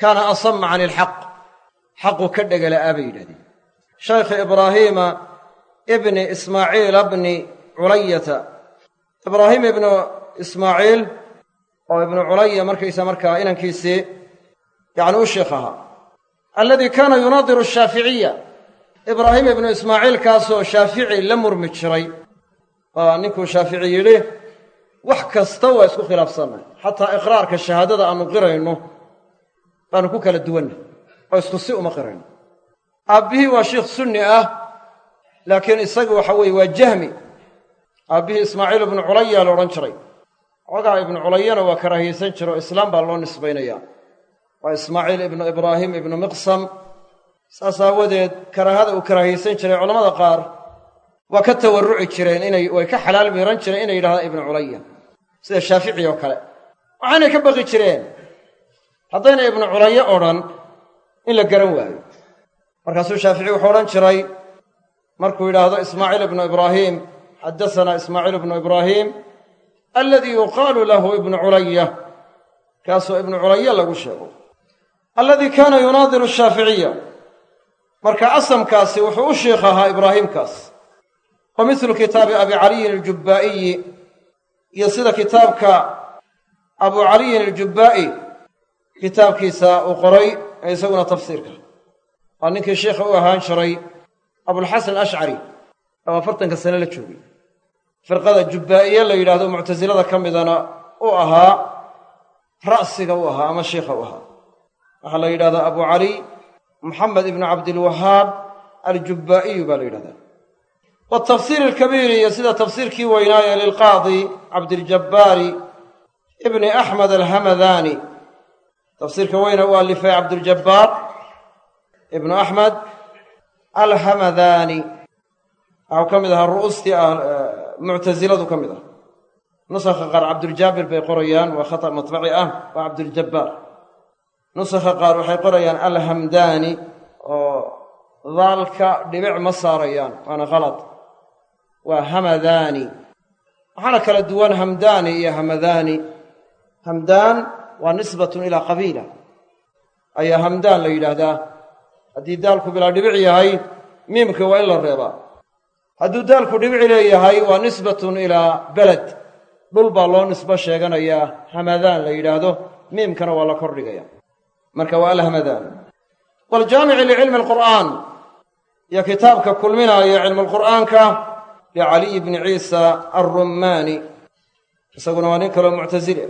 kaana asama cani ilxaq xaqu ka dhegala'aa bay yidhahdeen shaykhi ibraahiima ibni ismaaciila bni culayata. Ibraahiim ibnu ismaaciil oo ibnu culaya markaysa markaa inankiisii yacni u sheikh ahaa. Alladii kaana yunaadiru ashaaficiya ibraahim ibnu ismaaciil kaasoo shaafici la murmi jiray. Waa ninkuu shaafici yidhi wax kasta waa isku khilaafsannahy xataa iqraarka shahaadada aannu qirayno baanu ku kala duwanna oo isku si uma qirayno. Aabbihii waa shiikh sunni ah laakiin isagu waxa weeye waa jahmi. Aabbihii ismaaciil ibnu culaya la odhan jiray. Xogaa ibnu culayana waa karaahiyeysan jira oo islaam baa loo nisbaynayaa waa ismaaciil ibnu ibraahim ibnu miqsam. Saas aawadeed karaahada uu karaahiyeysan jiray culamada qaar waa ka tawarruci jireen inay way ka xalaal miiran jireen inay yidhahdaan ibnu culaya sida shaafici oo kale. Waxaanay ka baqi jireen haddayna ibnu culayo odhan in la garan waayo. Markaasuu shaafici wuxuu odhan jiray markuu yidhaahdo ismaaciil ibnu ibraahiim xaddasanaa ismaaciil ibnu ibraahiim aladii yuqaalu lahu ibnu culaya kaasoo ibnu culaya lagu sheego. Alladii kaana yunaadiru shaaficiya marka asamkaasi wuxuu u shiikh ahaa ibraahiimkaas wa midlu kitaabi abi caliyin aljubbaa'iyi iyo sida kitaabka abu caliyin aljubbaa'i kitaabkiisa uu qoray ee isaguna tafsiirka waa ninkii sheikha u ahaan jiray abulxasan ashcari oo afartanka sane la joogay. Firqada jubbaa'iye la yidhaahdo muctasilada ka midana u ahaa ra'siga u ahaa ama shiikha u ahaa. Waxaa la yidhahdaa abu cali moxamed ibnu cabdilwahaab aljubbaa'iyu baa la yidhahdaa watafsiir alkabiiri iyo sida tafsiirkii weynaaye lilqaadi cabdiljabbaari ibni axmed alhamadani. Tafsiirka weyne u alifay cabduljabbaar ibnu axmed alhamadani. Waxau ka mid ahaa ru'uustii muctasiladu ka mid ah. Nusakha qaar cabduljaabir bay qorayaan waa khata matbaci ah waa cabduljabbaar nusakha qaar waxay qorayaan alhamdaani oo daalka dhibic ma saarayaan waana khalad waa hamadaani waxaana kala duwan hamdaani iyo hamadaani hamdaan waa nisbatun ilaa qabiila ayaa hamdaan la yidhaahdaa. Haddii daalku bilaa dhibic yahay miimka waa in la reebaa. Hadduu daalku dhibici leeyahay waa nisbatun ilaa beled dhul baa loo nisbo sheeganayaa hamadaan la yidhaahdo miimkana waa la kordhigaya. Marka waa alhamadaan. Waaljaamici licilmi alqur'aan. Iyo kitaabka kulminaaya cilmulqur'aanka licaliy bni ciisa alrummaani isaguna waa nin kaloo muctasili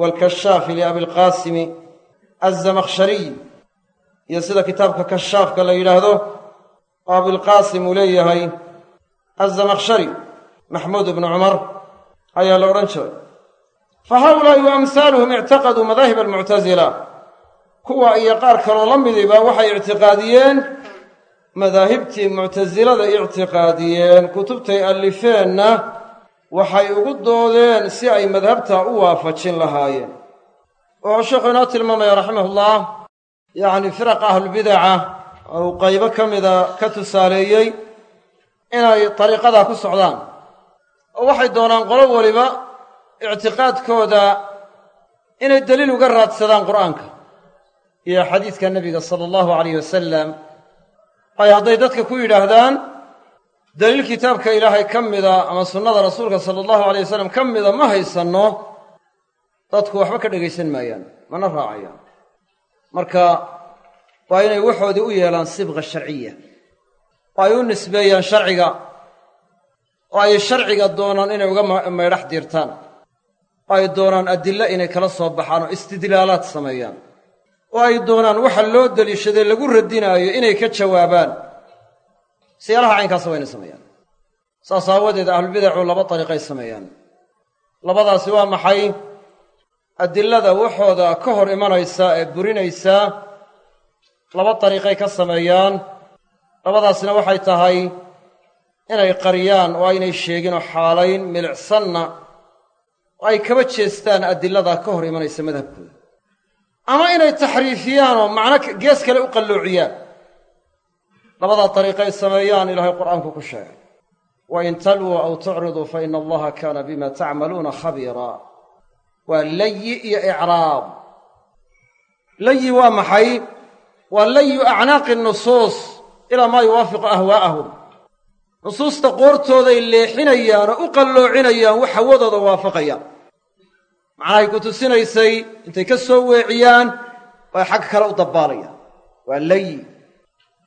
waalkashaafi liabilqaasimi alzamakhshariy iyo sida kitaabka kashaafka la yidhaahdo oo abilqaasim uu leeyahay alzamakhshari maxmuud ibnu cumar ayaa la odhan jiray. fa haulaa'i wa amhaaluhum ictaqaduu madaahib almuctasila kuwa iyo qaar kaloo la midiba waxay ictiqaadiyeen madaahibtii muctasilada ictiqaadiyeen kutubtay allifeenna waxay ugu doodeen si ay madhabtaa u waafajin lahaayeen. Wuxuu sheekhu inoo tilmaamaya raximahullah yacni firaq ahlulbidaca oo uu qaybo ka mida ka tusaaleeyey inay dariiqadaa ku socdaan. Oo waxay doonaan qolo waliba ictiqaadkooda inay deliil uga raadsadaan qur'aanka iyo xadiidka nebiga sala allahu alayh wasalam ay hadday dadka ku yidhaahdaan deliil kitaabka ilaahay ka mida ama sunnada rasuulka sala allahu alay wasalam ka mida ma haysanno dadku waxba ka dhegaysan maayaan mana raacayaan. Marka waa inay waxoodii u yeelaan sibqa sharciya oo ay u nisbeeyaan sharciga oo ay sharciga doonaan inay uga maydhax diirtaan oo ay doonaan adillo inay kala soo baxaan oo istidlaalaad sameeyaan oo ay doonaan waxa loo deliishaday lagu radinaayo inay ka jawaabaan. Siyaalaha caynkaasa waa sameeyaan. Saas aawadeed ahlubidacu laba dariiqay sameeyaan. Labadaasi waa maxay? Adilada waxooda ka hor imanaysa ee burinaysaa laba dariiqay ka sameeyaan. Labadaasina waxay tahay inay qariyaan oo aynay sheegin oo xaalayn milicsanna oo ay kaba jeestaan adilada ka hor imanaysa madhabkooda ama inay taxriifiyaan oo macno gees kale u qalloociyaan. Labadaa dariiqay sameeyaan ilaahay qur'aanku ku sheegay. Wa in talwuu aw tucriduu fa ina allaha kaana bima tacmaluuna khabiiraa waa layi iyo icraab. Layi waa maxay? Waa layu acnaaqi nusuus ilaa maa yuwaafiqu ahwaa'ahum. Nusuusta qoortooday leexinayaan oo u qalloocinayaan wax hawadooda waafaqayaan macnahay ku tusinaysay? Intay ka soo weeciyaan? Way xag kale u dabbaalayaan. Waa layi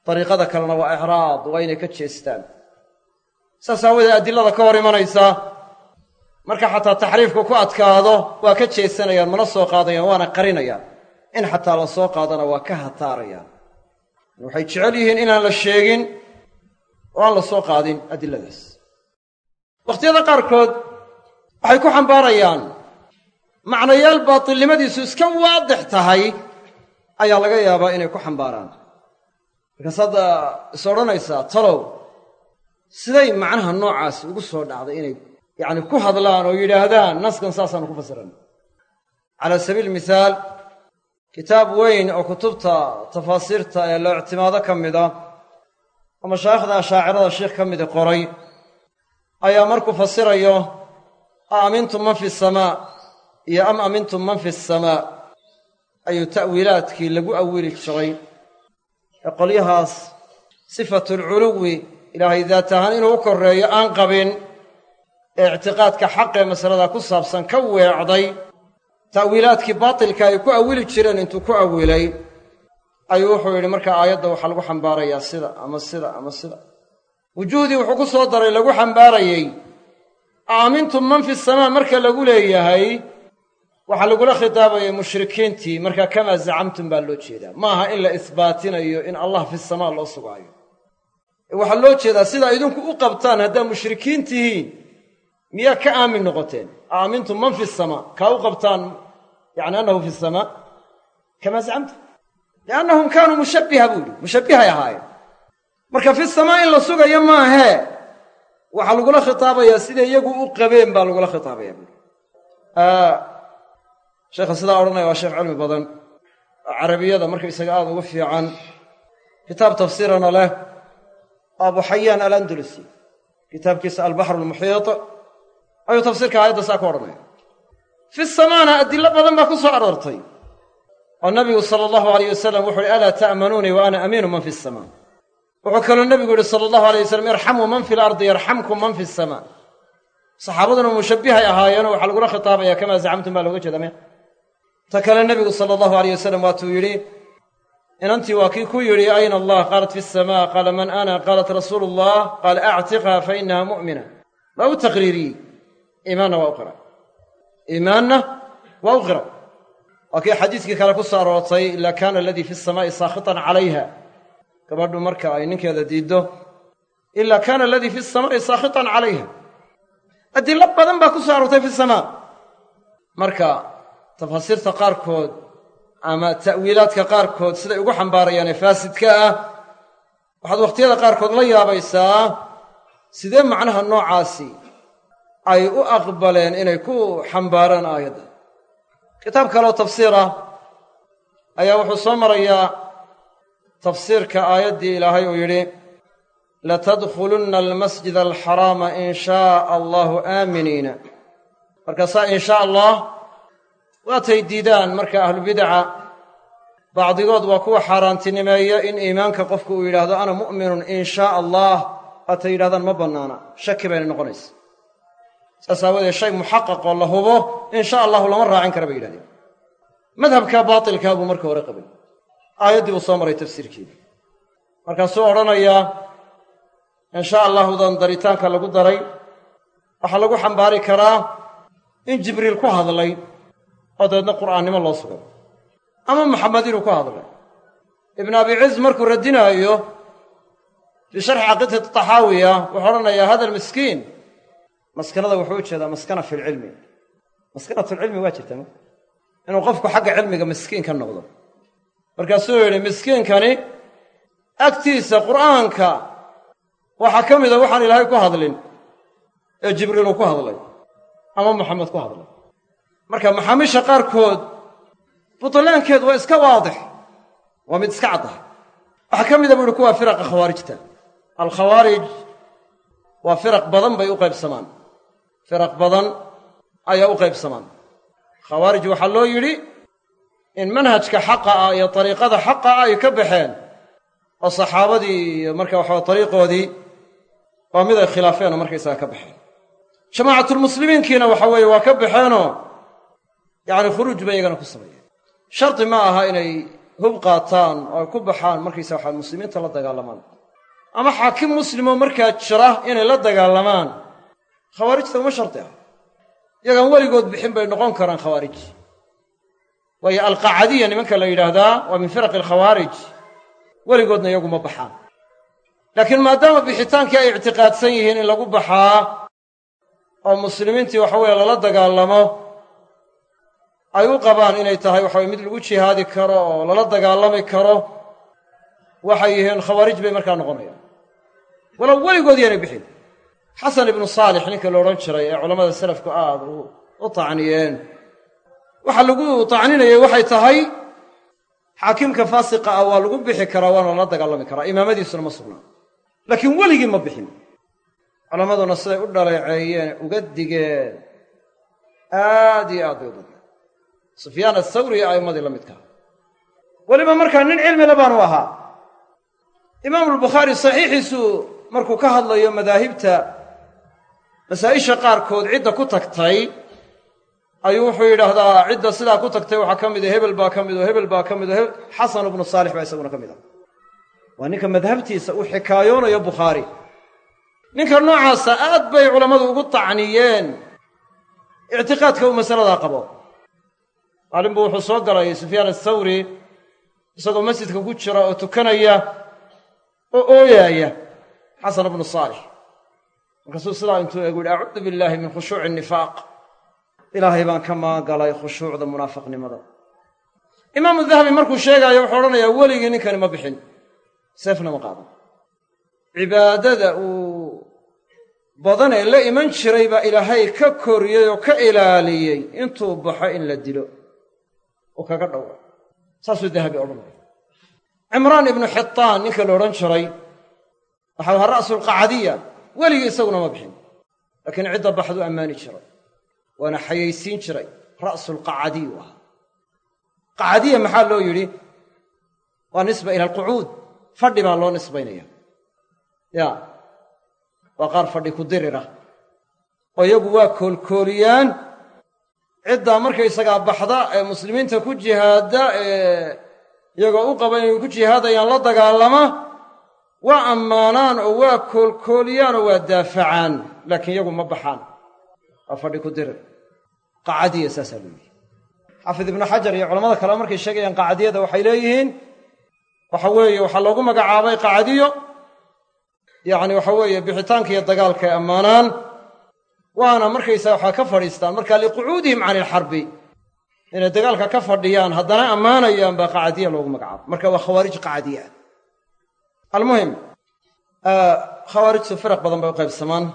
dariiqada kalena waa icraad waa inay ka jeestaan. Saas aawadeed adilada ka hor imanaysa. Marka xataa taxriifku ku adkaado waa ka jeesanayaan mana soo qaadayaan waana qarinayaan. In xataa la soo qaadana waa ka hataarayaan. Waxay jecel yihiin inaan la sheegin oo aan la soo qaadin adiladaas. Wakhtiyada qaarkood waxay ku xambaarayaan macnayaal baatilnimadiisu iska waadix tahay ayaa laga yaabaa inay ku xambaaraan. Markaas hadda is odhanaysaa talow siday macnaha noocaasi ugu soo dhacday inay yacni ku hadlaan oo yidhaahdaan naskan saasaanu ku fasiran. Cala sabiili mihaal kitaab weyn oo kutubta tafaasiirta ee la ictimaado ka mid ah oo mashaayikhda ashaacirada sheikh ka midi qoray ayaa markuu fasirayo a amintum man fi samaa iyo am amintum man fi samaa ayuu ta'wiilaadkii lagu awili jiray. Ee qolyahaas sifatulculuwi ilaahay daat ahaan inuu u korreeyo aan qabin ee ictiqaadka xaqee masalada ku saabsan ka weecday ta'wiilaadkii baatilka ay ku awili jireen intuu ku awilay ayuu wuxuu yidhi markaa aayadda waxaa lagu xambaarayaa sida ama sida ama sida. Wujuuhdii wuxuu ku soo daray lagu xambaarayey a amintum man fi samaa marka lagu leeyahay waxaa lagula khitaabayay mushrikiintii markaa kamaa zacamtum baa loo jeedaa. Ma aha in la isbaatinayo in allah fi samaa loo sugaayo. Waxaa loo jeedaa sidaa idinku u qabtaan haddaad mushrikiin tihiin miyaa ka aamin noqoteen? A amintum man fi samaa? Kaa u qabtaan yani annahu fi samaa? Kamaa zacamtum liannahum kaanuu mushabbiha buu yidhi. Mushabbihay ahaayeen. Marka fi samaa in la sugayo maahee waxaa lagula khitaabayaa siday iyagu u qabeen baa lagula khitaabaya buui sheekha sidaa odhanaya waa sheekh cilmi badan. Carabiyada markaysaga aada ugu fiican kitaab tafsiirana leh abu xayaan alandalusi kitaabkiisa albaxru almuxiit ayuu tafsiirka aayadda saa ku odhanaya. Fi samaana adillo badan baa ku soo aroortay. Oo nabigu sala allahu alayh wasalam wuxu uhi alaa ta'manuunii wa ana amiinu man fi samaa? Wuxuu kaloo nebigu yihi sala allahu alay wasalam irxamuu man fi lardi yarxamkum man fi samaa. Saxaabaduna mushabbihay ahaayeenoo waxaa lagula khitaabaya kamaa zacamtum baa looga jeeda me ta kale nebigu sala allahu alayh wasalam waatuu yidhi inantii waa kii ku yidhi ayna allah? Qaalat fi samaa qaala man ana? Qaalat rasuulu ullah qaala actiqha fa inaha mu'mina. Waa u taqriiriyey iimaanna waa u qira. Iimaanna waa u qira. Waa kii xadiiskii kale ku soo aroortay ila kaana aladii fi samaa'i saakhitan calayha. Gabadhu marka ay ninkeeda diiddo ilaa kaana aladii fi samaa'i saakhitan calayha. Adillo badan baa ku soo aroortay fi samaa marka tafaasiirta qaarkood ama ta'wiilaadka qaarkood siday ugu xambaarayaan ee faasidka ah waxaad wakhtiyada qaarkood la yaabaysaa sidee macnaha noocaasi ay u aqbaleen inay ku xambaaraan aayadda. Kitaab kaleoo tafsiirah ayaa wuxuu soo marayaa tafsiirka aayaddii ilaahay uu yidhi latadkhulunna almasjida alxaraama in shaaa allahu aaminiina. Markaasaa in shaa allah waatay diidaan marka ahlubidaca bacdigood waa kuwa xaaraantinimeeya in iimaanka qofku uu yidhaahdo ana mu'minun in shaa allah. Waatay yidhahdaan ma bannaana shaki bayna noqonaysa. Saas aawadeed shay muxaqaqoo la hubo in sha allahu lama raacin kara bay yidhahdeen. Madhabka baatilkaa buu marka hore qabay. Aayaddii buu soo maray tafsiirkeedii. Markaasuu odhanayaa in sha allahudan daritaanka lagu daray waxaa lagu xambaari karaa in jibriil ku hadlay oo dabeedna qur'aannimo loo sugay ama maxamed inuu ku hadlay. Ibnu abi ciz markuu radinaayo fii sharxi caqiidati taxaawiya wuxuu odhanayaa hada almiskiin. Maskanada wuxuu u jeedaa maskana fi lcilmi maskanatulcilmi waa jirtaa inuu qofku xagga cilmiga miskiin ka noqdo. Markaasuu yidhi miskiinkani agtiisa qur'aanka waxaa ka mida waxaan ilaahay ku hadlin ee jibriil uu ku hadlay. Ama maxamed ku hadlay marka maxaamiisha qaarkood butlaankeed waa iska waadix waa mid iska caddaha waxaa ka mida buu ihi kuwaa firaqa khawaarijta alkhawaarij waa firaq badan bay u qaybsamaan. Firaq badan ayaa u qaybsamaan. Khawaarij waxaa loo yidhi in manhajka xaqa ah iyo dariiqada xaqa ah ay ka baxeen oo saxaabadii iyo marka waxaa dariiqoodii waa mid ay khilaafeen oo markaysaga ka baxeen. Jamaacatulmuslimiinkiina waxa weeye waa ka baxeenoo yacni khuruuj bay iyagana ku sameeyeen. Shardi ma aha inay hub qaataan oo ay ku baxaan markaysa waxaa muslimiinta la dagaalamaan. Ama xaakim muslimoo markaa jira inay la dagaalamaan. Khawaarijta uma shardi ah. Iyagaan weligood bixin bay noqon karaan khawaarij. Waayo alqacadiya nimanka la yidhaahdaa waa min firaqi alkhawaarij. Weligoodna iyagu ma baxaan. Laakiin maadaama bixitaankii ay ictiqaadsan yihiin in lagu baxaa oo muslimiintii waxa weeye lala dagaalamo ay u qabaan inay tahay waxa mid lagu jihaadi karo oo lala dagaalami karo waxay yihiin khawaarij bay markaa noqonayaan. Walow weligood yaanay bixin. Xasan ibnu saalix ninka la odhan jiray ee culammada salafku aad u tacniyeen waxa lagu tacninayay waxay tahay xaakimka faasiqa ah waa lagu bixi karaa waana la dagaalami karaa imaamadiisuna ma sugnaa laakiin weligii ma bixin. Culammaduna siday u dhaleeceeyeen uga digeen aad iyo aad bay u badnaa sufyaan athawri iyo a'immadii la midkaa weliba markaa nin cilmile baanu ahaa. Imaamulbukhaari saxiixiisu markuu ka hadlayo madaahibta masaa'isha qaarkood cidda ku tagtay ayuu wuxuu yidhaahdaa cidda sidaa ku tagtay waxaa ka mida hebel baa ka mid oo hebel baa ka mid oo xasan ibnu saalix baa isaguna ka mid ah. Waa ninka madhabtiisa uu xikaayoonayo bukhaari. Ninka noocaasa aad bay culammadu ugu tacniyeen. Ictiqaadka uu masaladaa qabo maalin buu wuxuu soo galay sufyaan athawri isagoo masjidka ku jira oo tukanaya oo ooyaaya xasan ibnu saalix. Markaasuu sidaa intuu eegu yidhi acuudu billaahi min khushuuci nifaaq. Ilaahay baan ka magangalay khushuucda munaafiqnimada. Imaamu dahabi markuu sheegaayo wuxuu odhanayaa weligii ninkani ma bixin seefna ma qaadan. Cibaadada uu badan ee la iman jiray baa ilaahay ka koriyey oo ka ilaaliyey intuu baxo in la dilo oo kaga dhowra saasuu dahabi odhanaya cimraan ibnu xitaan ninka la odhan jiray waxau ahaa ra'sulqacadiya weligii isaguna ma bixin. Laakiin cidda baxduu ammaani jiray waana xayaysiin jiray ra'sulqacadiy u ahaa. Qacadiya maxaa loo yidhi? Waa nisba ila alqucuud. Fadhi baa loo nisbaynaya. Ya waa qaar fadhi ku dirira. Oo iyagu waa koolkooliyaan ciddaa markaysagaa baxda ee muslimiinta ku jihaadda ee iyagoo u qaba inay ku jihaadayaan la dagaalama waa ammaanaan oo waa koolkooliyaan oo waa daafacaan laakiin iyagu ma baxaan. Waa fadhi ku dirir qacadiya saasaa loo yihi xaafid ibnu xajar iyo culamada kale markay sheegayaan qacdiyada waxay leeyihiin waxa weeye waxaa loogu magacaabay qacdiyo yacni waxa weeye bixitaanka iyo dagaalka ay ammaanaan waana markaysaa waxaa ka fadhiistaan. Marka liqucuudihim cani ilxarbi inay dagaalka ka fadhiyaan haddana ammaanayaan baa qacdiya loogu magacaabo. Marka waa khawaarij qacdiya almuhim khawaarijtu firaq badan bay u qaybsamaan.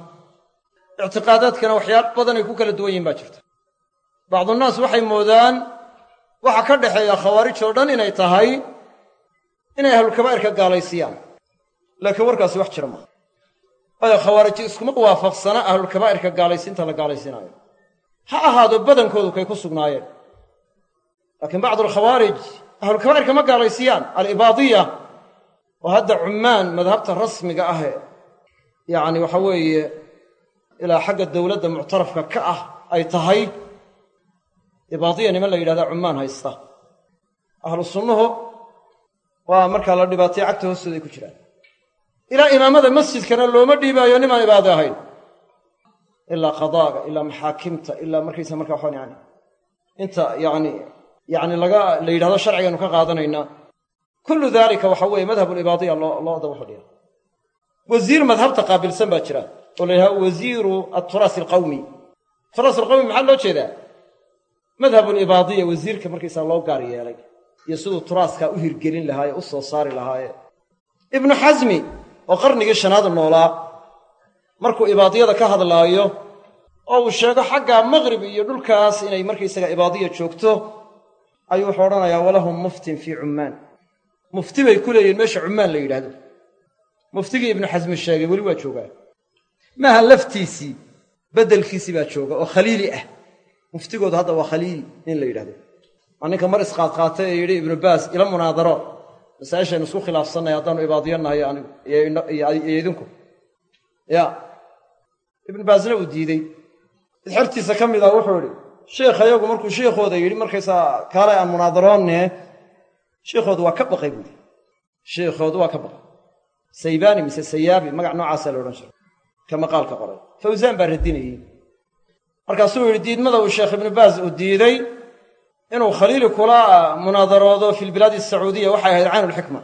Ictiqaadaadkana waxyaal badan ay ku kala duwan yihiin baa jirta. Bacdunaas waxay moodaan waxa ka dhexeeya khawaarij oo dhan inay tahay inay ahlulkabaa'irka gaalaysiiyaan. Laakiin warkaasi wax jira maaha waayo khawaariji iskuma waafaqsana ahlulkabaa'irka gaalaysiinta la gaalaysiinaayo ha ahaado badankoodu kay ku sugnaayeen. Laakiin bacdu alkhawaarij ahlulkabaa'irka ma gaalaysiiyaan. Alibaadiya oo hadda cummaan madhabta rasmiga ahe yacni waxa weeye ilaa xagga dowladda muctarafka ka ah ay tahay ibaadiya niman la yidhahdaa cummaan haysta. Ahlu sunnuhu waa markaa la dhibaatay cagta hoostooda ku jiraan ilaa imaamada masjidkana looma dhiibaayo nimaan ibaado ahayn. Ilaa qadaaga ilaa maxaakimta ilaa markaysa marka waxaan yani inta yani yani laga la yidhahdo sharcigaynu ka qaadanaynaa kullu daalika waxa weeye madhabulibaadiya loo loo daba fadhiya wasiir madhabta qaabilsan baa jira oo la yidhahdo wasiiru aturaas alqawmi. Turaas alqawmi maxaa loo jeedaa? Madhabulibaadiya wasiirka markaysaa loo gaar yeelay iyo siduu turaaskaa u hirgelin lahaaye u soo saari lahaaye ibnu xasmi oo qarnigii shanaad noolaa. Markuu ibaadiyada ka hadlaayo oo uu sheego xagga maqrib iyo dhulkaas inay markaysaga ibaadiya joogto ayuu wuxuu odhanayaa walahum muftin fii cummaan. Mufti bay ku leeyihiin meesha cummaan la yidhaahdo. Muftigii ibnu xasmi sheegay weli waa joogaa. Maaha laftiisii beddelkiisii baa jooga oo khaliili ah. Muftigoodu hadda waa khaliili nin la yidhahdo waa ninka mar isqaadqaatay ee yidhi ibnu baas ila munaadaro masaa'ishaynu isku khilaafsannahay haddaanu ibaadiyannahay anigu iyo idinku. Ya. Ibnu baasna uu diidey idxertiisa ka mid ah wuxuu idhi sheikhayagu markuu sheikhooda yidhi markaysaa kaale aan munaadaroonne sheikhoodu waa ka baqay buuhi sheikhoodu waa ka baqay. Saybaani mise sayaabi magac noocaasaa la odhan jiray ka maqaalka qoray. Fawsaan baa radinayey. Markaasuu yidhi diidmada uu sheekh ibnu baas uu diiday inuu khaliili kula munaadaroodo fi lbilaadi asacuudiya waxay ahayd caynulxikma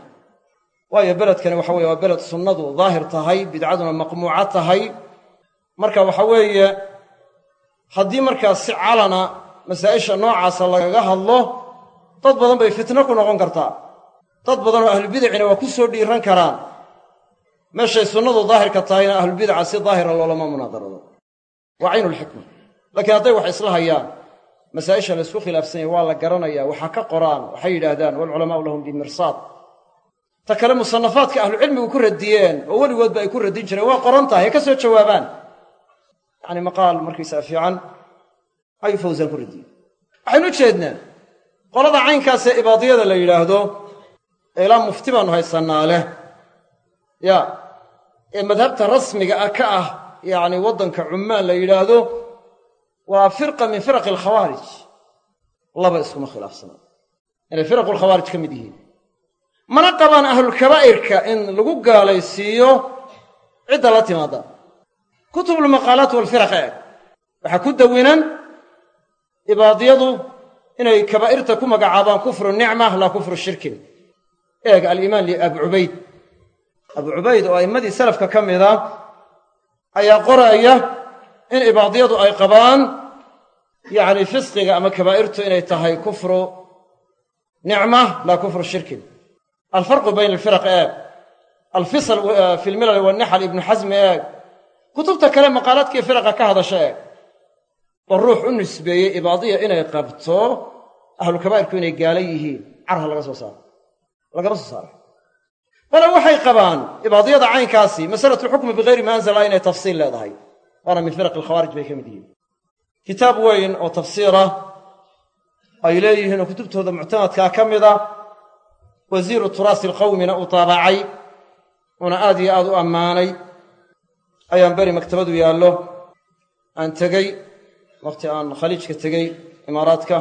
waayo beledkani waxa weye waa beled sunnadu daahir tahay bidcaduna maqmuuca tahay. Marka waxa weeye haddii markaa si calana masaa'isha noocaasa lagaga hadlo dad badan bay fitno ku noqon kartaa. Dad badan oo ahlubidacina waa ku soo dhiiran karaan. Meeshay sunnadu daahirka tahayna ahlubidaca si daahira loolama munaadarado waa caynulxikma laakiin hadday wax isla hayaan masaa'isha la isku khilaafsan waa la garanaya waxaa ka qoraan waxay yidhaahdaan waalculamaau lahum bimirsaad. Ta kale musanafaadka ahlucilmigu ku radiyeen oo weligoodba ay ku radin jireen waa qoran tahay hay ka soo jawaabaan. Yacni maqaal markaysaa fiican ayuu fawsaan ku radiyey. Waxaynu u jeednaa qolada caynkaasee ibaadiyada la yidhaahdo ee ilaa mufti baannu haysannaa leh. Ya ee madhabta rasmiga ah ka ah yacni waddanka cummaan la yidhaahdo waa firqa min firaqi alkhawaarij laba iskuma khilaafsana inay firaqu lkhawaarij ka mid yihiin. Mana qabaan ahlulkabaa'irka in lagu gaalaysiiyo cidda la timaada kutubulmaqaalaat walfiraq eeg waxaa ku dawinan ibaadiyadu inay kabaa'irta ku magacaabaan kufru nicma laa kufru shirkin. Eeg aliimaan liabi cubayd. Abu cubayd oo a'immadii salafka ka mida ayaa qoraaya in ibaadiyadu ay qabaan yacni fisqiga ama kabaa'irtu inay tahay kufru nicma laa kufru shirkin. Alfarqu bayna alfiraq eeg alfisal fi lmilal wannixal ibnu xasmi eeg kutubta kale maqaalaadkii firaqa ka hadasha eeg oo ruux u nisbeeyey ibaadiya inay qabto ahlulkabaa'irku inay gaala yihiin. Carha laga soo saaro. Lagama soo saaro. Bale waxay qabaan ibaadiyada caynkaasi masalatu lxukmi bigayri ma anzala inay tafsiil leedahay. Waana min firaqi alkhawaarij bay ka mid yihiin kitaab weyn oo tafsiirah ay leeyihiin oo kutubtooda muctamadkaa ka mida wasiiru turaasi alqawmina uu taabacay uuna aad iyo aad u ammaanay ayaan beri maktabadu yaallo aan tegey wakhti aan khaliijka tegey imaaraadka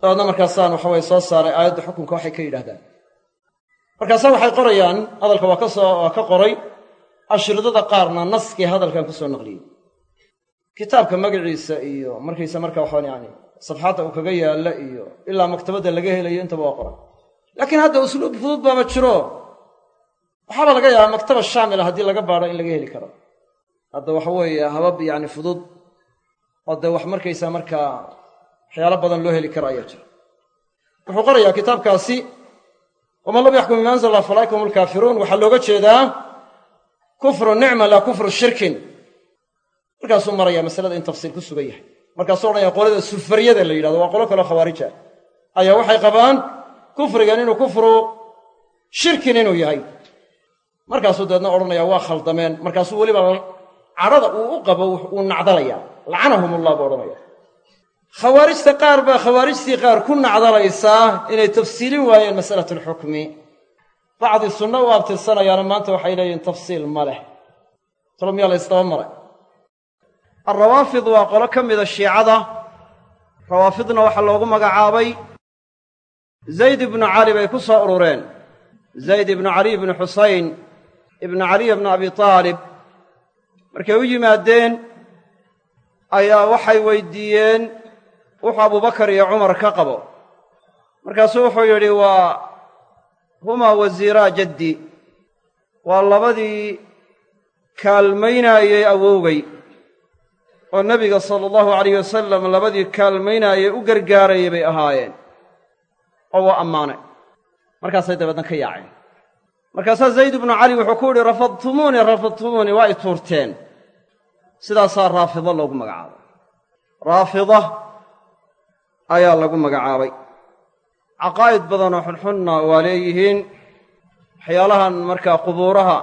dabeedna markaasaan waxa weye soo saaray aayadda xukunka waxay ka yidhahdaan markaasa waxay qorayaan hadalka waa ka soo waa ka qoray ashridada qaarna naskii hadalkan ku soo naqliyey kitaabka magaciisa iyo markaysa marka waxaan yani safxadda uu kaga yaalla iyo ilaa maktabadda laga helayo intaba waa qoray laakiin hadda usluub fudud baaba jiro. Waxaaba laga yaabaa maktaba shaamila haddii laga baadho in laga heli karo. Hadda waxa weeye habab yacni fudud oo dee wax markaysaa markaa waxyaalo badan loo heli karo ayaa jira. Wuxuu qorayaa kitaabkaasi waman lam yaxkum bima anzala allah falaaika hum alkaafiruun waxaa looga jeedaa kufru nicma laa kufru shirkin markaasuu marayaa masalada in tafsiil ku sugan yahay. Markaasuu odhanaya qolada sufariyada la yidhahdo waa qolo kaleo khawaarija. Ayaa waxay qabaan kufrigan inuu kufru shirkin inuu yahay. Markaasuu dabeedna odhanaya waa khaldameen. Markaasuu weliba cadhada uu u qabo uu nacdalaya lacanahum ullah buu odhanaya khawaarijta qaar baa khawaarijtii qaar ku nacdalaysaa inay tafsiilin waayeen masalatu bacdi sunno u abtirsanayaana maanta waxay leeyihiin tafsiil ma leh. Talo miyaa la ysdaba maray alrawaafid waa qolo ka mida shiicada. Rawaafidna waxaa loogu magacaabay zayd ibnu cali bay ku soo urureen. Zayd ibnu cali ibnu xusayn ibnu caliy ibnu abi taalib. Markay u yimaadeen ayaa waxay weydiiyeen wuxuu abubakar iyo cumar ka qabo. Markaasuu wuxuu yidhi waa humaa wasiiraa jaddi. Waa labadii kaalmaynaayey awowgay oo nebiga sala allahu alayh wasalam labadii kaalmaynaayey u gargaarayay bay ahaayeen. Oo waa ammaanay markaasay dabeedna ka yaaceen. Markaasaa zayd ibnu cali wuxuu ku yidhi rafadtumuunii rafadtumuunii waa y tuurteen. Sidaasaa raafida loogu magacaabay. Raafida ayaa lagu magacaabay. Caqaa'id badanoo xunxunna waa leeyihiin waxyaalahan markaa qubuuraha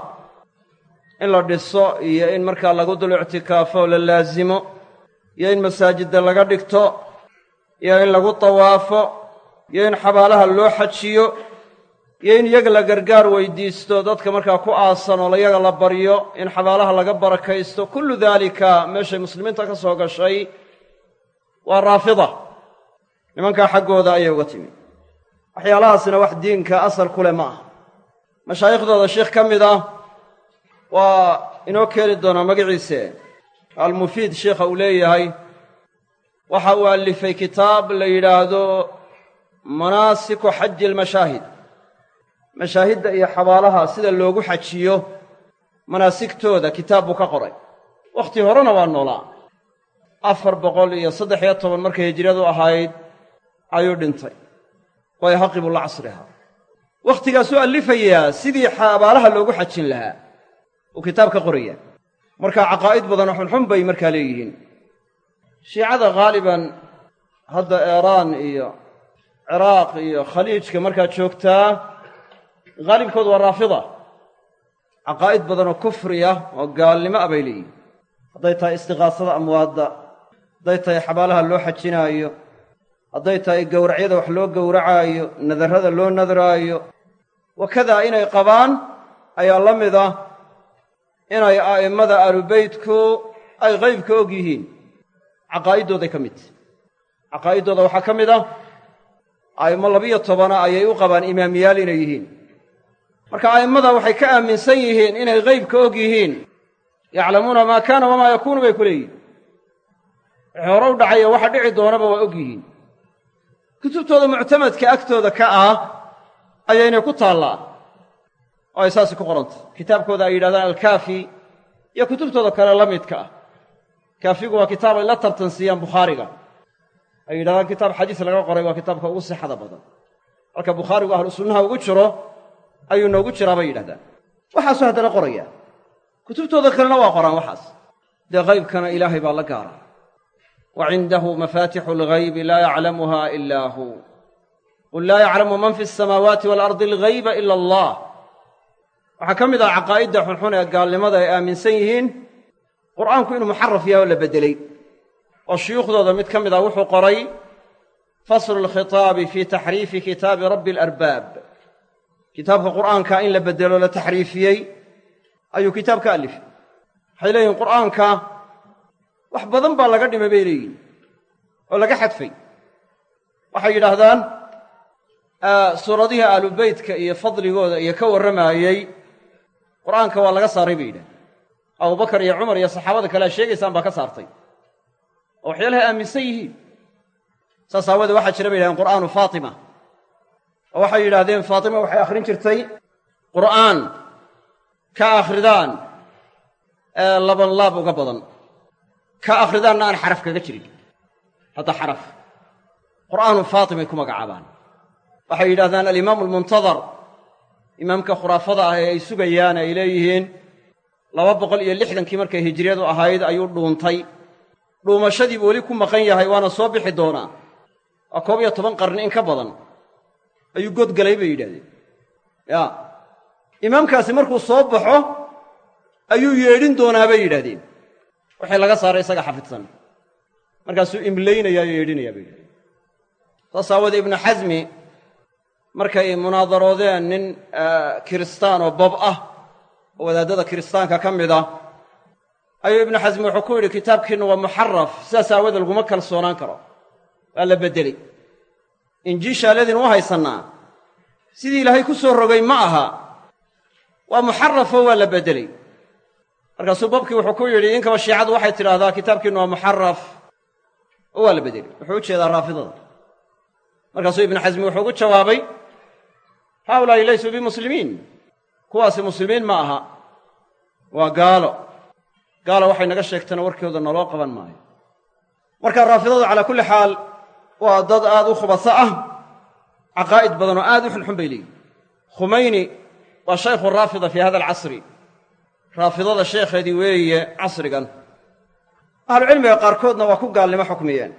in la dhiso iyo in markaa lagu dul ictikaafo la laasimo iyo in masaajidda laga dhigto iyo in lagu tawaafo iyo in xabaalaha loo xajiyo iyo in iyaga la gargaar weydiisto dadka markaa ku aasan oo iyaga la baryo in xabaalaha laga barakaysto kullu daalika meeshay muslimiinta ka soo gashay waa raafida. Nimankaa xaggooda ayay uga timi waxyaalahaasina wax diinka asal ku leh ma aha. Mashaayikhdooda sheikh ka mid ah waa inoo keeni doonaa magaciise. Almufiid sheikha uu leeyahay waxa uu allifay kitaab la yidhaahdo manaasiku xaji almashaahid mashaahidda iyo xabaalaha sida loogu xajiyo manaasigtooda kitaab buu ka qoray. Wakhti horena waa noolaa. Afar boqol iyo saddex iyo toban markay hijiradu ahayd ayuu dhintay. Waayo haqibuu la casrihaa wakhtigaasuu allifayaa sidii xabaalaha loogu xajin lahaa uu kitaab ka qoraya. Markaa caqaa'id badanoo xunxun bay markaa leeyihiin. Shiicada haaliban hadda eeraan iyo ciraaq iyo khaliijka markaad joogtaa haalibkoodu waa raafida. Caqaa'id badanoo kufriya oo gaalnimo ah bay leeyihiin hadday tahay istiqaasada amwaadda hadday tahay xabaalaha loo xajinaayo hadday tahay gowracyada wax loo gowracaayo nadarrada loo nadraayo wakadaa inay qabaan ayaa la mid ah inay a'immada aalubeytku ay qaybka og yihiin. Caqaa'iddooday ka mid. Caqaa'iddooda waxaa ka mid ah a'immo labiyo tobana ayay u qabaan imaamiyaal inay yihiin. Marka a'immada waxay ka aaminsan yihiin inay qaybka og yihiin. Yaclamuuna maa kaana wamaa yakuunu bay ku leeyihiin wixii hore u dhacaya waxa dhici doonaba waa og yihiin. Kutubtooda muctamadka agtooda ka ah ayaynay ku taallaa oo ay saasi ku qorantay kitaabkooda ay yidhahdaan alkaafi iyo kutubtooda kale la midka ah. Kaafigu waa kitaab ay la tartansiiyaan bukhaariga. Ay yidhahdaan kitaab xadiis laga qoray waa kitaabka ugu sixada badan. Halka bukhaarigu ahlu sunnaha ugu jiro ayuu noogu jiraa bay yidhahdaan. Waxaasuu haddana qoraya. Kutubtooda kalena waa qoraan waxaas. Dee qaybkana ilaahay baa la gaara wa cindahu mafaatixu alghaybi laa yaclamuha ilaa hu. Qul laa yaclamu man fi asamaawaati waalardi alghayba ila allah waxaa ka mid ah caqaa'idda xunxun ee gaalnimada ay aaminsan yihiin qur'aanku inuu muxaraf yahay oo la beddelay oo shuyuukhdooda mid ka mid ah wuxuu qoray faslu alkhitaabi fii taxriifi kitaabi rabbi alarbaab kitaabka qur'aanka in la beddelo la taxriifiyey ayuu kitaab ka alifay waxay leeyihiin qur'aanka wax badan baa laga dhimay bay leeyihiin oo laga xadfay. Waxay yidhaahdaan suuradihii aalubeytka iyo fadligooda iyo ka warramaayey qur'aanka waa laga saaray bay yidhahdeen abubakar iyo cumar iyo saxaabada kale a sheegaysaan baa ka saartay. Oo waxyaalahay aaminsan yihiin. Saas aawoodee waxaa jira bay yidhahdeen qur'aanu faatima. Oo waxay yidhaahdeen faatima waxay akhrin jirtay qur'aan ka akhridaan ee laban laab uga badan. Ka akhridaanna aan xaraf kaga jirin. Hadda xaraf. Qur'aanu faatimay ku magacaabaan waxay yidhahdaan alimaamu almuntadar imaamka khuraafada ah ee ay sugayaan ay leeyihiin laba boqol iyo lixdankii markay hijriyadu ahayd ayuu dhuuntay. Dhuumashadiibu weli ku maqan yahay waana soo bixi doonaa. Waa koob iyo toban qarni in ka badan. Ayuu godgelay bay yidhahdeen ya imaamkaasi markuu soo baxo ayuu yeedhin doonaa bay yidhahdeen wixii laga saaray isaga xafidsan. Markaasuu imlaynayaa yeedhinayaa bay yidhahdeen saas aawoodee ibnu xasmi markay munaadaroodeen nin kiristaan oo bob ah oo wadaadada kiristaanka ka mid ah ayuu ibnu xasmi wuxuu ku yidhi kitaabkiinnu waa muxaraf sidaas aawoodee laguma kalsoonaan karo. Waa la beddeley injiishaaladin u haysannaa sidii ilaahay ku soo rogay ma aha. Waa muxarafoo waa la beddeley markaasuu babkii wuxuu ku yidhi inkaba shiicadu waxay tidhaahdaa kitaabkiinnu waa muxaraf oo waa la beddeley wuxuu u jeedaa raafidada. Markaasuu ibnu xasmi wuxuu ugu jawaabay haaulaa'i laysuu bimuslimiin. Kuwaasi muslimiin ma aha. Waa gaalo. Gaalo waxay naga sheegtana warkooda naloo qaban maayo. Marka raafidadu calaa kulli xaal waa dad aad u khubaso ah. Caqaa'id badan oo aad u xunxun bay leeyihiin khumayni waa shaykhu raafida fii hada alcasri. Raafidada sheekheedii weeye casrigan. Ahlucilmiga qaarkoodna waa ku gaalnimo xukmiyeen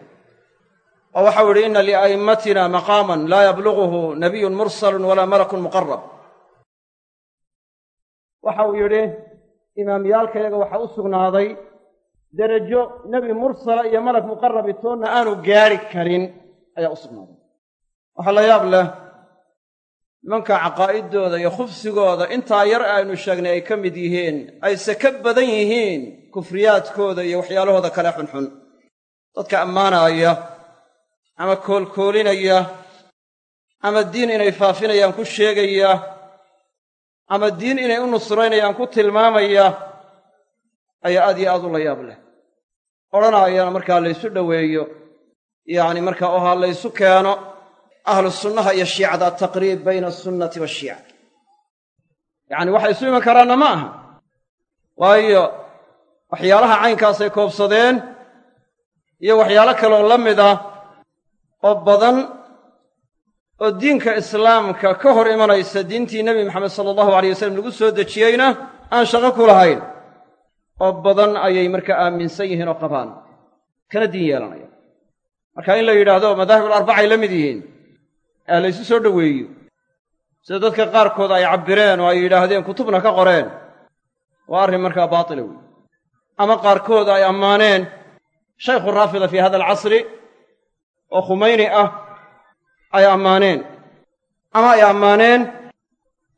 oo waxau yidhi inna lia'immatina maqaaman laa yabluguhu nabiyun mursalun walaa malakun muqarab waxa uu yidhi imaamyaalkayaga waxaa u sugnaaday derajo nebi mursala iyo malak muqarabi toonna aanu gaadhi karin ayaa u sugnaaday waxaa la yaab leh nimanka caqaa'iddooda iyo khufsigooda intaa yar aynu sheegnay ay ka mid yihiin ayse ka badan yihiin kufriyaadkooda iyo waxyaalahooda kale xunxun dadka ammaanaaya ama koolkoolinaya ama diin inay faafinayaan ku sheegaya ama diin inay u nusraynayaan ku tilmaamaya ayaa aad iyo aad u la yaab leh odhanaayana markaa laysu dhoweeyo yacni markaa ohaa laysu keeno ahlu sunnaha iyo shiicada ataqriib bayna asunnati waashiica yacni waxay isu iman karaanna ma aha. Waayo waxyaalaha caynkaasay koobsadeen iyo waxyaalo kaleoo la mid ah oo badan oo diinka islaamka ka hor imanaysa diintii nebi maxamed sala allahu alayh wasallam lagu soo dejiyeyna aan shaqo ku lahayn oo badan ayay markaa aaminsan yihiin oo qabaan. Kana diin yeelanaya. Marka in la yidhaahdo madaahib alarbacay la mid yihiin ee laysu soo dhoweeyo. Sida dadka qaarkood ay cabbireen oo ay yidhaahdeen kutubna ka qoreen waa arrin markaa baatila wey ama qaarkood ay ammaaneen shaykhu raafida fii hada alcasri oo khumayni ah ay ammaaneen. Ama ay ammaaneen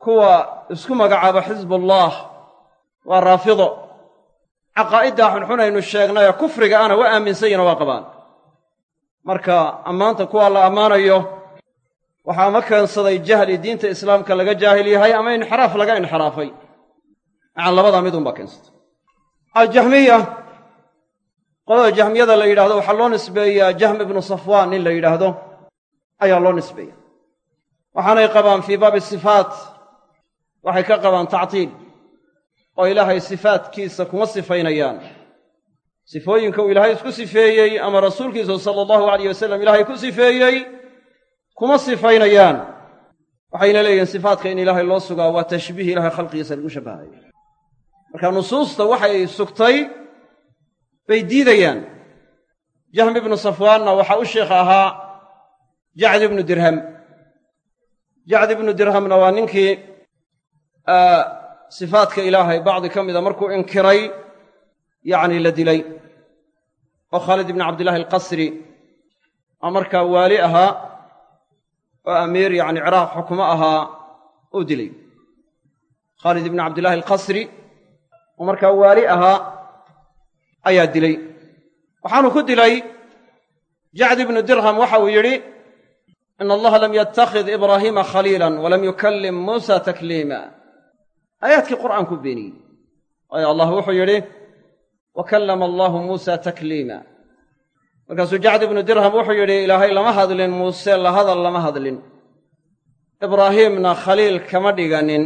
kuwa isku magacaaba xisbullah waa raafido. Caqaa'iddaa xunxun aynu sheegnayee kufriga ana waa aaminsan yina waa qabaan. Marka ammaanta kuwaa la ammaanayo waxaa ama keensaday jahli diinta islaamka laga jaahil yahay ama inxiraaf laga inxiraafay. Macaan labadaa mid unbaa keensatay aljahmiya qolada jahmiyada la yidhahdo waxaa loo nisbeeyaa jahm ibnu safwaan nin la yidhaahdo ayaa loo nisbeeya waxaanay qabaan fii baabi sifaat waxay ka qabaan tactiil oo ilaahay sifaatkiisa kuma sifaynayaan. Sifooyinka uu ilaahay isku sifeeyey ama rasuulkiisa sala allahu alayh wasalam ilaahay ku sifeeyey kuma sifaynayaan. Waxayna leeyihiin sifaatka in ilaahay loo sugaa waa tashbiih ilahay khalqigiisa lagu shabbahayo marka nusuusta waxay sugtay bay diidayaan. Jahm ibnu safwaanna waxaa u sheikh ahaa jacd ibnu dirham. Jacd ibnu dirhamna waa ninkii sifaatka ilaahay bacdi ka mida markuu inkiray yacni la dilay. Oo khaalid ibni cabdillahi alqasri oo markaa waali ahaa oo amiir yacni ciraaq xukumo ahaa uu dilay. Khaalid ibni cabdillahi alqasri oo markaa waali ahaa ayaa dilay. Waxaanu ku dilay jacd ibnu dirham waxa uu yidhi ina allaha lam yattakhid ibraahiima khaliilan walam yukallim muusa takliima. Aayaadkii qur'aanku beeniyey. Waayo allah wuxuu yidhi wa kallama allaahu muusa takliima. Markaasuu jacd ibnu dirham wuxuu yidhi ilaahay lama hadlin muuse la hadal lama hadlin. Ibraahiimna khaliil kama dhiganin.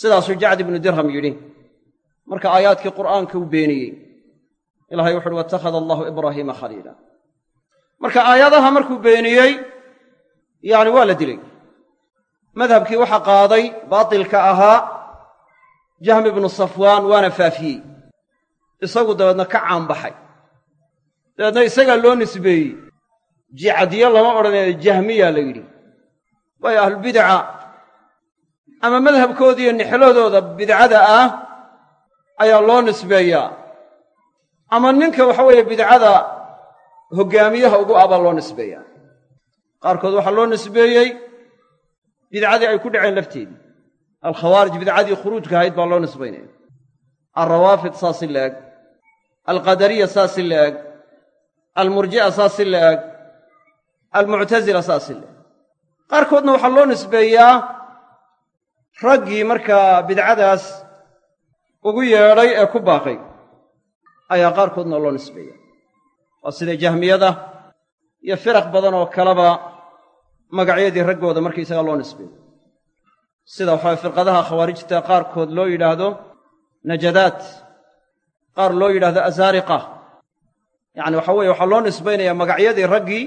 Sidaasuu jacd ibnu dirham yidhi. Marka aayaadkii qur'aanka u beeniyey ilahay wuxu uhi watakhada allahu ibraahiima khaliila. Marka aayadaha markuu beeniyey yacni waa la dilay. Madhabkii waxaa qaaday baatilka ahaa jahm ibnu safwaan waana faafiyey. Isagu dabeedna ka caanbaxay. Dabeedna isagaa loo nisbeeyey. Jicadiyo lama odhanayo jahmiya la yidhi. Waayo ahlubidaca ama madhabkoodiiyo nixladooda bidcada ah ayaa loo nisbeeyaa ama ninka waxa weeye bidcada hoggaamiyaha ugu ah baa loo nisbeeyaa. Qaarkood waxaa loo nisbeeyey bidcadii ay ku dhaceen lafteedii. Alkhawaarij bidcadii khuruujka ahayd baa loo nisbaynaya. Alrawaafid saas si la eg alqadariya saas si la eg almurji'a saas si la eg almuctasila saas si la eg qaarkoodna waxaa loo nisbeeyaa raggii markaa bidcadaas ugu yeedhay ee ku baaqay ayaa qaarkoodna loo nisbeeya. Waa sida jahmiyada iyo firaq badan oo kaleba magacyadii raggooda markaysagaa loo nisbeeyo. Sida waxaa firqadaha khawaarijta qaarkood loo yidhaahdo najadaat qaar loo yidhaahdo asaariqa yacni waxa weeye waxaa loo nisbaynayaa magacyadii raggii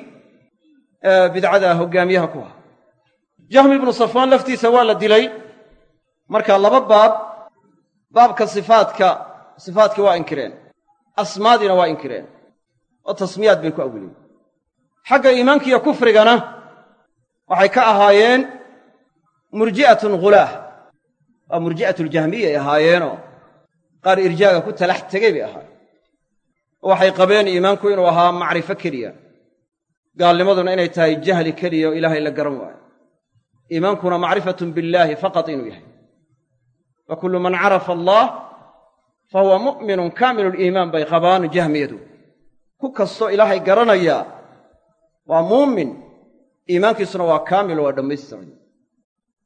ee bidcada hoggaamiyaha ku aha jahmi ibnu safwaan laftiisa waa la dilay. Marka laba baab baabka sifaadka sifaadkii waa inkireen asmaadiina waa inkireen oo tasmiyaad bay ku awiliyeen xagga iimaankiiyo kufrigana waxay ka ahaayeen murji'atun ghulaah waa murji'atuljahmiya ay ahaayeenoo qaar irjaaga ku talax tegey bay ahaayeen. Waxay qabeen iimaanku inuu ahaa macrifo keliya. Gaalnimaduna inay tahay jahli keliya oo ilaahay la garan waayo. Iimaankuna macrifatun billaahi faqad inuu yahay. Wa kullu man carafa allah fa huwa mu'minun kaamiluliimaan bay qabaan jahmiyadu ku kastoo ilaahay garanaya waa muumin iimaankiisuna waa kaamil waa dhammaystiray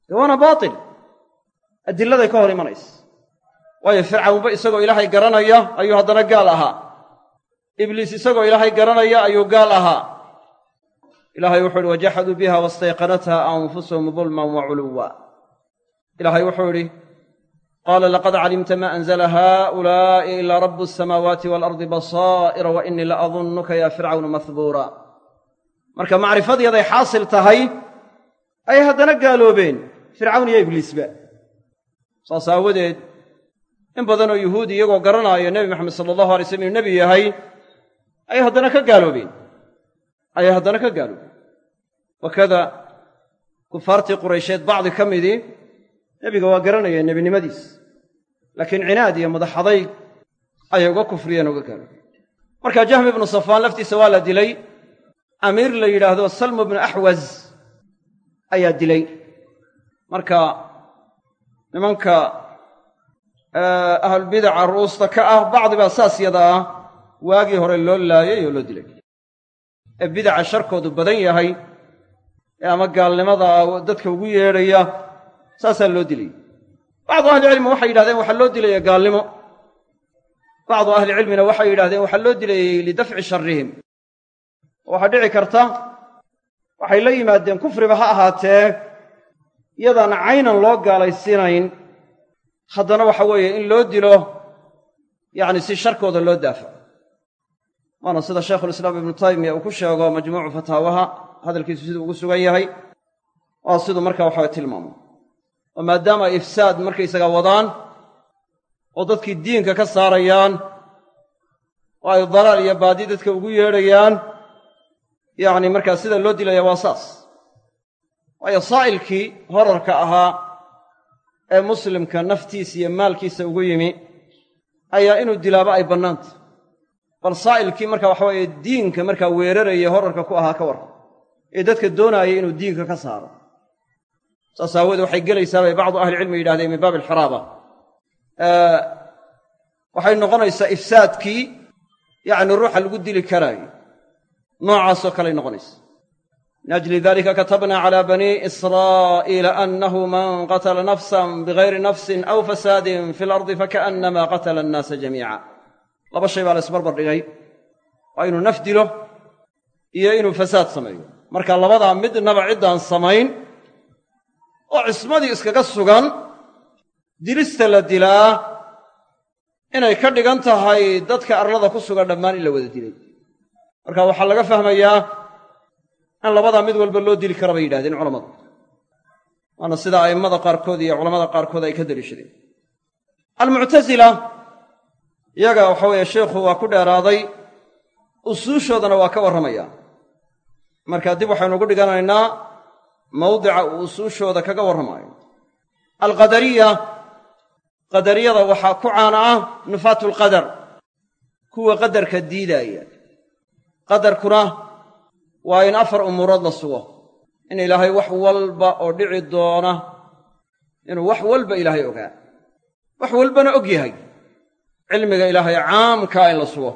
dee waana baatil adilladay ka hor imanaysa waayo fircawnba isagoo ilaahay garanaya ayuu haddana gaal ahaa ibliis isagoo ilaahay garanaya ayuu gaal ahaa ilaahay wuxuu idhi wajaxaduu biha wastayqanatha anfusuhum dulman wa culuwa ilaahay wuxuu idhi qaala laqad calimta ma anzla haؤulaa'i ilaa rabu asamaawaati waalardi basaa'ira wa inii la adunnuka ya fircawnu mahbuura marka macrifadyaday xaasil tahay ay haddana gaaloobeen fircawn iyo ibliisba saas aawadeed in badanoo yuhuudi iyagoo garanaayo nebi maxamed sala allahu alay slam inuu nebi yahay ay haddana ka gaaloobeen ayay haddana ka gaaloobay wakada kufaartii quraysheed bacdi ka midii nebiga waa garanayeen nebinimadiis. Laakiin cinaad iyo madaxadayg ayay uga kufriyeen uga gaaloobay marka jahmi ibnu safaan laftiisa waa la dilay amiir la yidhaahdo salmu bnu axwas ayaa dilay. Marka nimanka ahlulbidaca ru'uusta ka ah bacdi baa saas yada ah waagii hore loo laayay oo loo dilay. Ee bidaca sharkoodu badan yahay ee ama gaalnimada dadka ugu yeedhaya saasaa loo dilay. Bacdu ahlicilmi waxay yidhahdeen waxaa loo dilaya gaalnimo. Bacdu ahlicilmina waxay yidhahdeen waxaa loo dilayey lidafci sharrihim. Waxaa dhici karta waxay la yimaadeen kufriba ha ahaatee iyadaan caynan loo gaalaysiinayn. Haddana waxa weeye in loo dilo yacni si sharkooda loo daafaco waana sida shaykhulislaam ibnu taymiya uu ku sheego majmuucu fataawaha hadalkiisu siduu ugu sugan yahay. Waa siduu marka waxawa tilmaamo oo maadaama ifsaad markaysaga wadaan oo dadkii diinka ka saarayaan oo ay dalaal iyo baadi dadka ugu yeedhayaan yacni markaa sida loo dilaya waa saas. Waayo saa'ilkii horarka ahaa ee muslimka naftiisa iyo maalkiisa ugu yimi ayaa inuu dilaaba ay bannaanta. Bal saa'ilkii marka waxa weeye diinka markaa weeraraya horarka ku ahaa ka warran ee dadka doonaaya inuu diinka ka saaro saas aawoodee waxay gelaysaa bay bacdu ahlicilmi yidhahdeen min baabi alxiraaba waxay noqonaysaa ifsaadkii yacni ruuxa lagu dili karaayo. Noocaasoo kaley noqonaysa min ajli dalika katabna cala bani israa'iila annahu man qatala nafsan bigayri nafsin aw fasaadin fi lardi fakaannama qatala annaasa jamiica. Laba shay baa la dhigay. Waa inuu naf dilo iyo inuu fasaad sameeyo. Marka labadaa midnaba ciddaan samayn oo cismadii iskaga sugan dilista la dilaa inay ka dhigan tahay dadka arlada ku sugan dhammaan in la wada dilay. Marka waxaa laga fahmayaa in labadaa mid walba loo dili kara bay yidhahdeen culammadu waana sida a'immada qaarkood iyo culamada qaarkood ay ka deliishadeen almuctasila iyaga waxa weeye sheikhu waa ku dheeraaday usuushoodana waa ka warramaya marka dib waxaynu ugu dhiganaynaa mawdica uu usuushooda kaga warramayo alqadariya qadariyada waxaa ku caana ah nufaatu alqadar kuwa qadarka diidaaya. Qadarkuna waa in afar umuurood la sugo in ilaahay wax walba oo dhici doona inuu wax walba ilaahay ogaa. Wax walbana og yahay cilmiga ilaahay caamkaa in la sugo.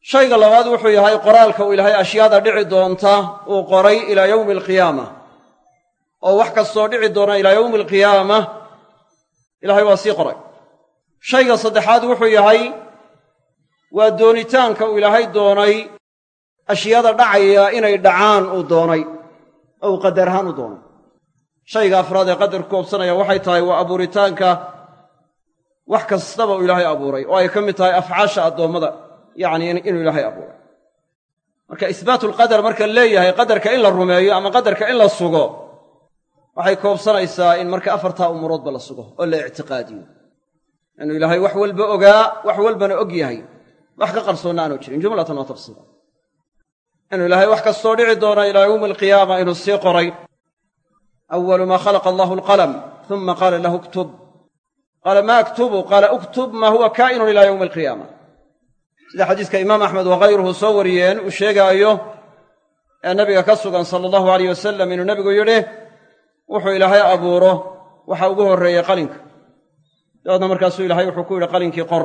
Shayga labaad wuxuu yahay qoraalka uu ilaahay ashyaada dhici doonta uu qoray ilaa yowmi alqiyaama oo wax kastoo dhici doona ilaa yowmi alqiyaama ilaahay waa sii qoray. Shayga saddexaad wuxuu yahay waa doonitaanka uu ilaahay doonay ashyaada dhacaya inay dhacaan uu doonay oo qadar ahaan u doonay. Shayga afraad ee qadarku koobsanaya waxay tahay waa abuuritaanka wax kastaba uu ilaahay abuuray oo ay ka mid tahay afcaasha addoommada yacni inuu ilaahay abuuray. Marka isbaatulqadar marka leeyahay qadarka in la rumeeyo ama qadarka in la sugo waxay koobsanaysaa in marka afartaa umuuroodba la sugo oo la ictiqaadiyo. Inuu ilaahay wax walba ogaa wax walbana og yahay. Wax ka qarsoonna aanu jirin jumlatan wa tafsiila. Inuu ilaahay wax kastoo dhici doona ilaa yowmi alqiyaama inuu sii qoray. Awalu maa khalaqa allahu alqalam uma qaala lahu uktub. Qaala maa aktubu qaala uktub maa huwa kaa'inun ilaa yowmi alqiyaama sida xadiiska imaam axmed wakayruhu soo wariyeen uu sheegaayo ee nabiga ka sugan sala allahu alayh wasalam inuu nebigu yidhi wuxuu ilaahay abuuro waxa ugu horreeyey qalinka. Dabeedna markaasuu ilaahay wuxuu ku yidhi qalinkii qor.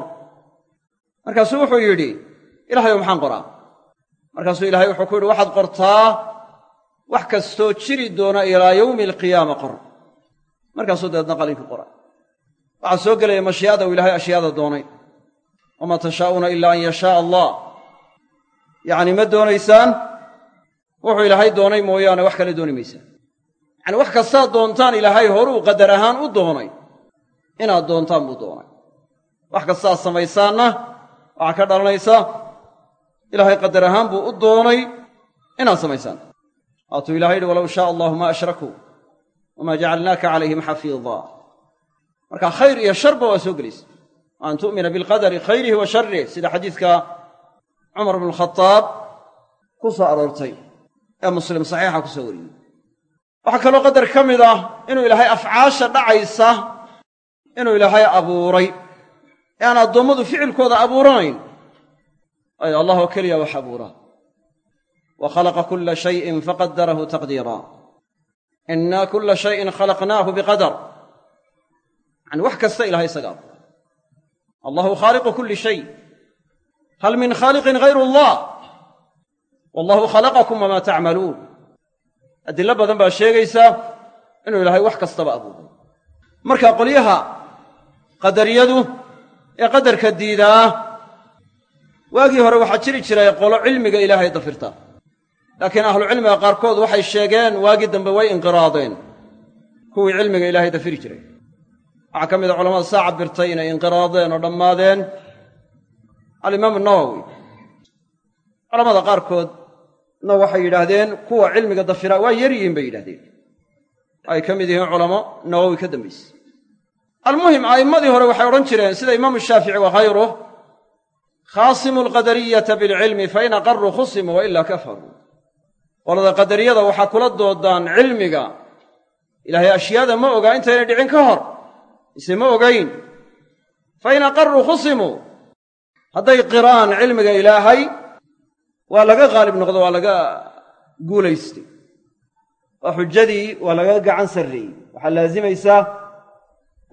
Markaasuu wuxuu yidhi ilahayow maxaan qoraa? Markaasuu ilaahay wuxuu ku yidhi waxaad qortaa wax kastoo jiri doona ilaa yowmi alqiyaama qor. Markaasuu dabeedna qalinkii qora waxaa soo gelaya mashii'ada uu ilaahay ashyaada doonay. Wamaa tashaa'uuna ilaa an yashaaa allah yacni ma doonaysaan wuxuu ilaahay doonay mooyaane wax kale dooni maysaan yacani wax kastaad doontaan ilaahay horuu qadar ahaan u doonay inaad doontaan buu doonay. Wax kastaad samaysaanna waxaa ka dhalanaysa ilaahay qadar ahaan buu u doonay inaad samaysaan. Waatuu ilahay yidhi walow shaaa allahu maa ashrakuu wamaa jacalnaaka calayhim xafiidaa marka khayr iyo sharba waa soo gelaysa an tu'mina bilqadari khayrihi wa sharih sida xadiidka cumar bnu ku soo aroortay. Ee muslim saxiixa ku wariyey waxaa kaloo qadar ka mid ah inuu ilaahay afcaasha dhacaysa inuu ilaahay abuuray. Ee aan addoommadu ficilkooda abuuranayn ay allah keliya wax abuuraa. Wa khalaqa kulla shayin faqadarahu taqdiira inna kulla shayin khalaqnaahu biqadar. Yani wax kasta ilahay isaga abuuray. Allahu khaaliqu kulli shay. Hal min khaaliqin hayru allah? Wallahu khalaqakum wamaa tacmaluun adillo badan baa sheegaysaa inuu ilaahay wax kastaba abuuray. Marka qolyaha qadariyadu ee qadarka diidaa waagii hore waxaa jiri jiray qolo cilmiga ilaahay dafirta. Laakiin ahlucilmiga qaarkood waxay sheegeen waagii dambe way inqiraadeen. Kuwii cilmiga ilaahay dafiri jiray. Waxaa ka mid a culamada saa cabirtay inay inqiraadeen oo dhammaadeen. Alimaamu nawowi culamada qaarkoodna waxay yidhaahdeen kuwa cilmiga dafira waa yar yihiin bay yidhahdeen ay ka mid yihiin culamo nawowi ka dambaysay. Almuhim a'immadii hore waxay odhan jireen sida imaamu shaafici wa khayruh khaasimu alqadariyata bilcilmi fain aqaruu khusimuu wa kafaruu qolada qadariyada waxaa kula doodaan cilmiga. Ilaahay ashyaada ma ogaa intaynay dhicin ka hor. Mise ma ogayn. Fain aqaruu khusimuu hadday qiraan cilmiga ilaahay waa laga qaalib noqdo waa laga guulaystay. Oo xujadii waa laga gacan sarreeyey. Waxaa laazimaysaa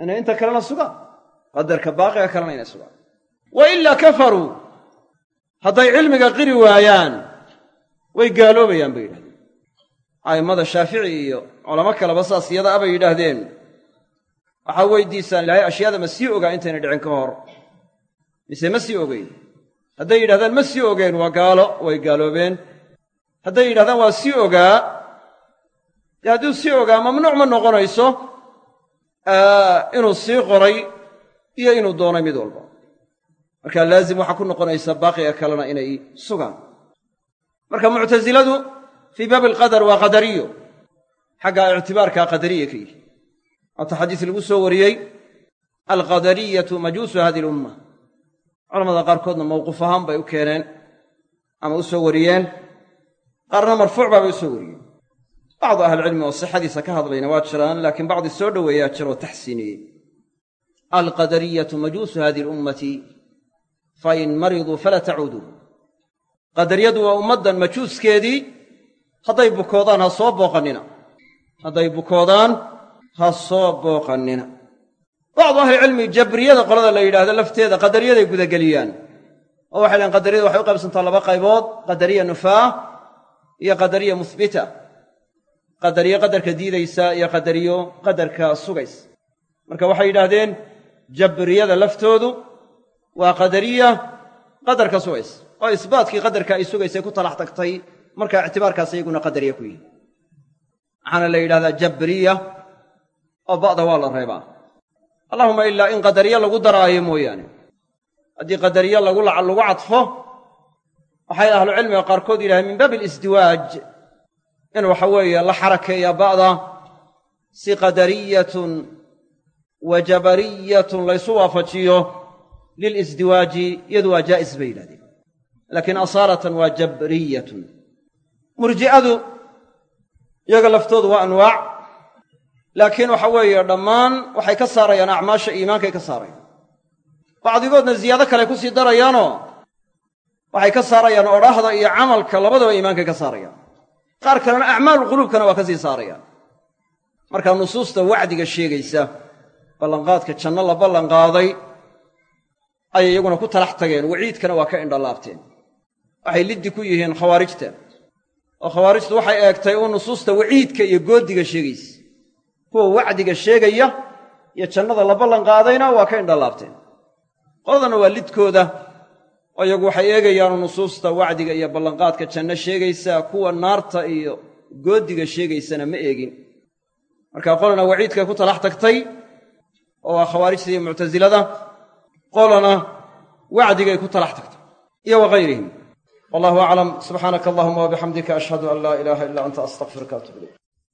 inay inta kalena sugaan. Qadarka baaqiga kalena inay sugaan. Wa ilaa kafaruu. Hadday cilmiga qiri waayaan way gaaloobayaan bay yidhahdeen. A'immada shaafici iyo culamo kaleba saas iyada a bay yidhaahdeen waxaa weydiisaan ilaahay ashyaada ma sii ogaa intayna dhicin ka hor. Mise ma sii ogeyn hadday yidhahdaan ma sii ogeen waa gaalo. Way gaaloobeen. Hadday yidhahdaan waa sii ogaa. Dee hadduu sii ogaa mamnuuc ma noqonayso inuu sii qoray iyo inuu doonay mid walba. Marka laazim waxaa ku noqonaysa baaqiga kalena inay sugaan. Marka muctasiladu fii baabi alqadar waa qadariyo. Xagga ictibaarkaa qadariya ka yihi waata xadiis lagu soo wariyey. Alqadariyatu majuusu hadihi lumma culamada qaarkoodna mawquuf ahaan bay u keeneen ama u soo wariyeen. Qaarna marfuuc baabay u soo wariyeen. Bacdu ahlicilmi oo sixadiisa ka hadlayna waa jiraan laakiin bacdi soo dhoweeyaa jira oo taxsiiniyey alqadariyatu majuusu hadihi lummati fain mariduu fala tacuuduu qadariyadu waa ummaddan majuuskeedii hadday bukoodaan ha soo booqannina. Hadday bukoodaan ha soo booqannina bacdu ahlicilmi jabriyada qolada la yidhaahdo lafteeda qadariyaday gudageliyaan oo waxay dhahen qadariyada waxay u qaybsantaa laba qaybood qadariya nufaah iyo qadariya muhbita qadariyo qadarka diidaysa iyo qadariyo qadarka sugaysa marka waxay yidhaahdeen jabriyada laftoodu waa qadariya qadarka sugaysa oo isbaatkii qadarka ay sugaysay ku talax tagtay markaa ictibaarkaas iyaguna qadariya ku yihi waxaana la yidhahdaa jabriya oo ba'da waa la reebaa allahuma ilaa in qadariyo lagu daraayo mooyaane. Haddii qadariyo lagu lagu cadfo waxay ahlucilmiga qaarkood yidhahdeen min baabi alisdiwaaj in waxa weeye la xarakeeya ba'da si qadariyatun wa jabariyatun laysu waafajiyo lilisdiwaaji iyadu waa jaa'is bay yidhahdeen. Laakiin asaalatan waa jabriyatun. Murji'adu iyaga laftoodu waa anwaac laakiin waxa weeye dhammaan waxay ka saarayaan acmaasha iimaankay ka saarayaan. Bacdigoodna ziyaado kale ku sii darayaanoo waxay ka saarayaan odhaahda iyo camalka labadaba iimaankay ka saarayaan. Qaar kalena acmaalu quluubkana waa ka sii saarayaan. Markaa nusuusta wacdiga sheegaysa ballanqaadka janno la ballanqaaday ayay iyaguna ku talax tageen waciidkana waa ka indhalaabteen waxay liddi ku yihiin khawaarijta. Oo khawaarijtu waxay eegtay uu nusuusta waciidka iyo goodiga sheegaysa kuwa wacdiga sheegaya iyo jannada la ballanqaadayna waa ka indhalaabteen qoladana waa lidkooda. Oo waxay eegayaanu nusuusta wacdiga iyo ballanqaadka janno sheegaysa kuwa naarta iyo goodiga sheegaysana ma eegin. Marka qolana waciidkay ku talax tagtay oo waa khawaarijta iyo muctasilada qolana wacdigay ku talax tagtay iyo wakayrihim wallahu aclam subxaanaka allahuma wabixamdika ashhadu an laa ilaaha ila anta astaqfiruka atub ilayk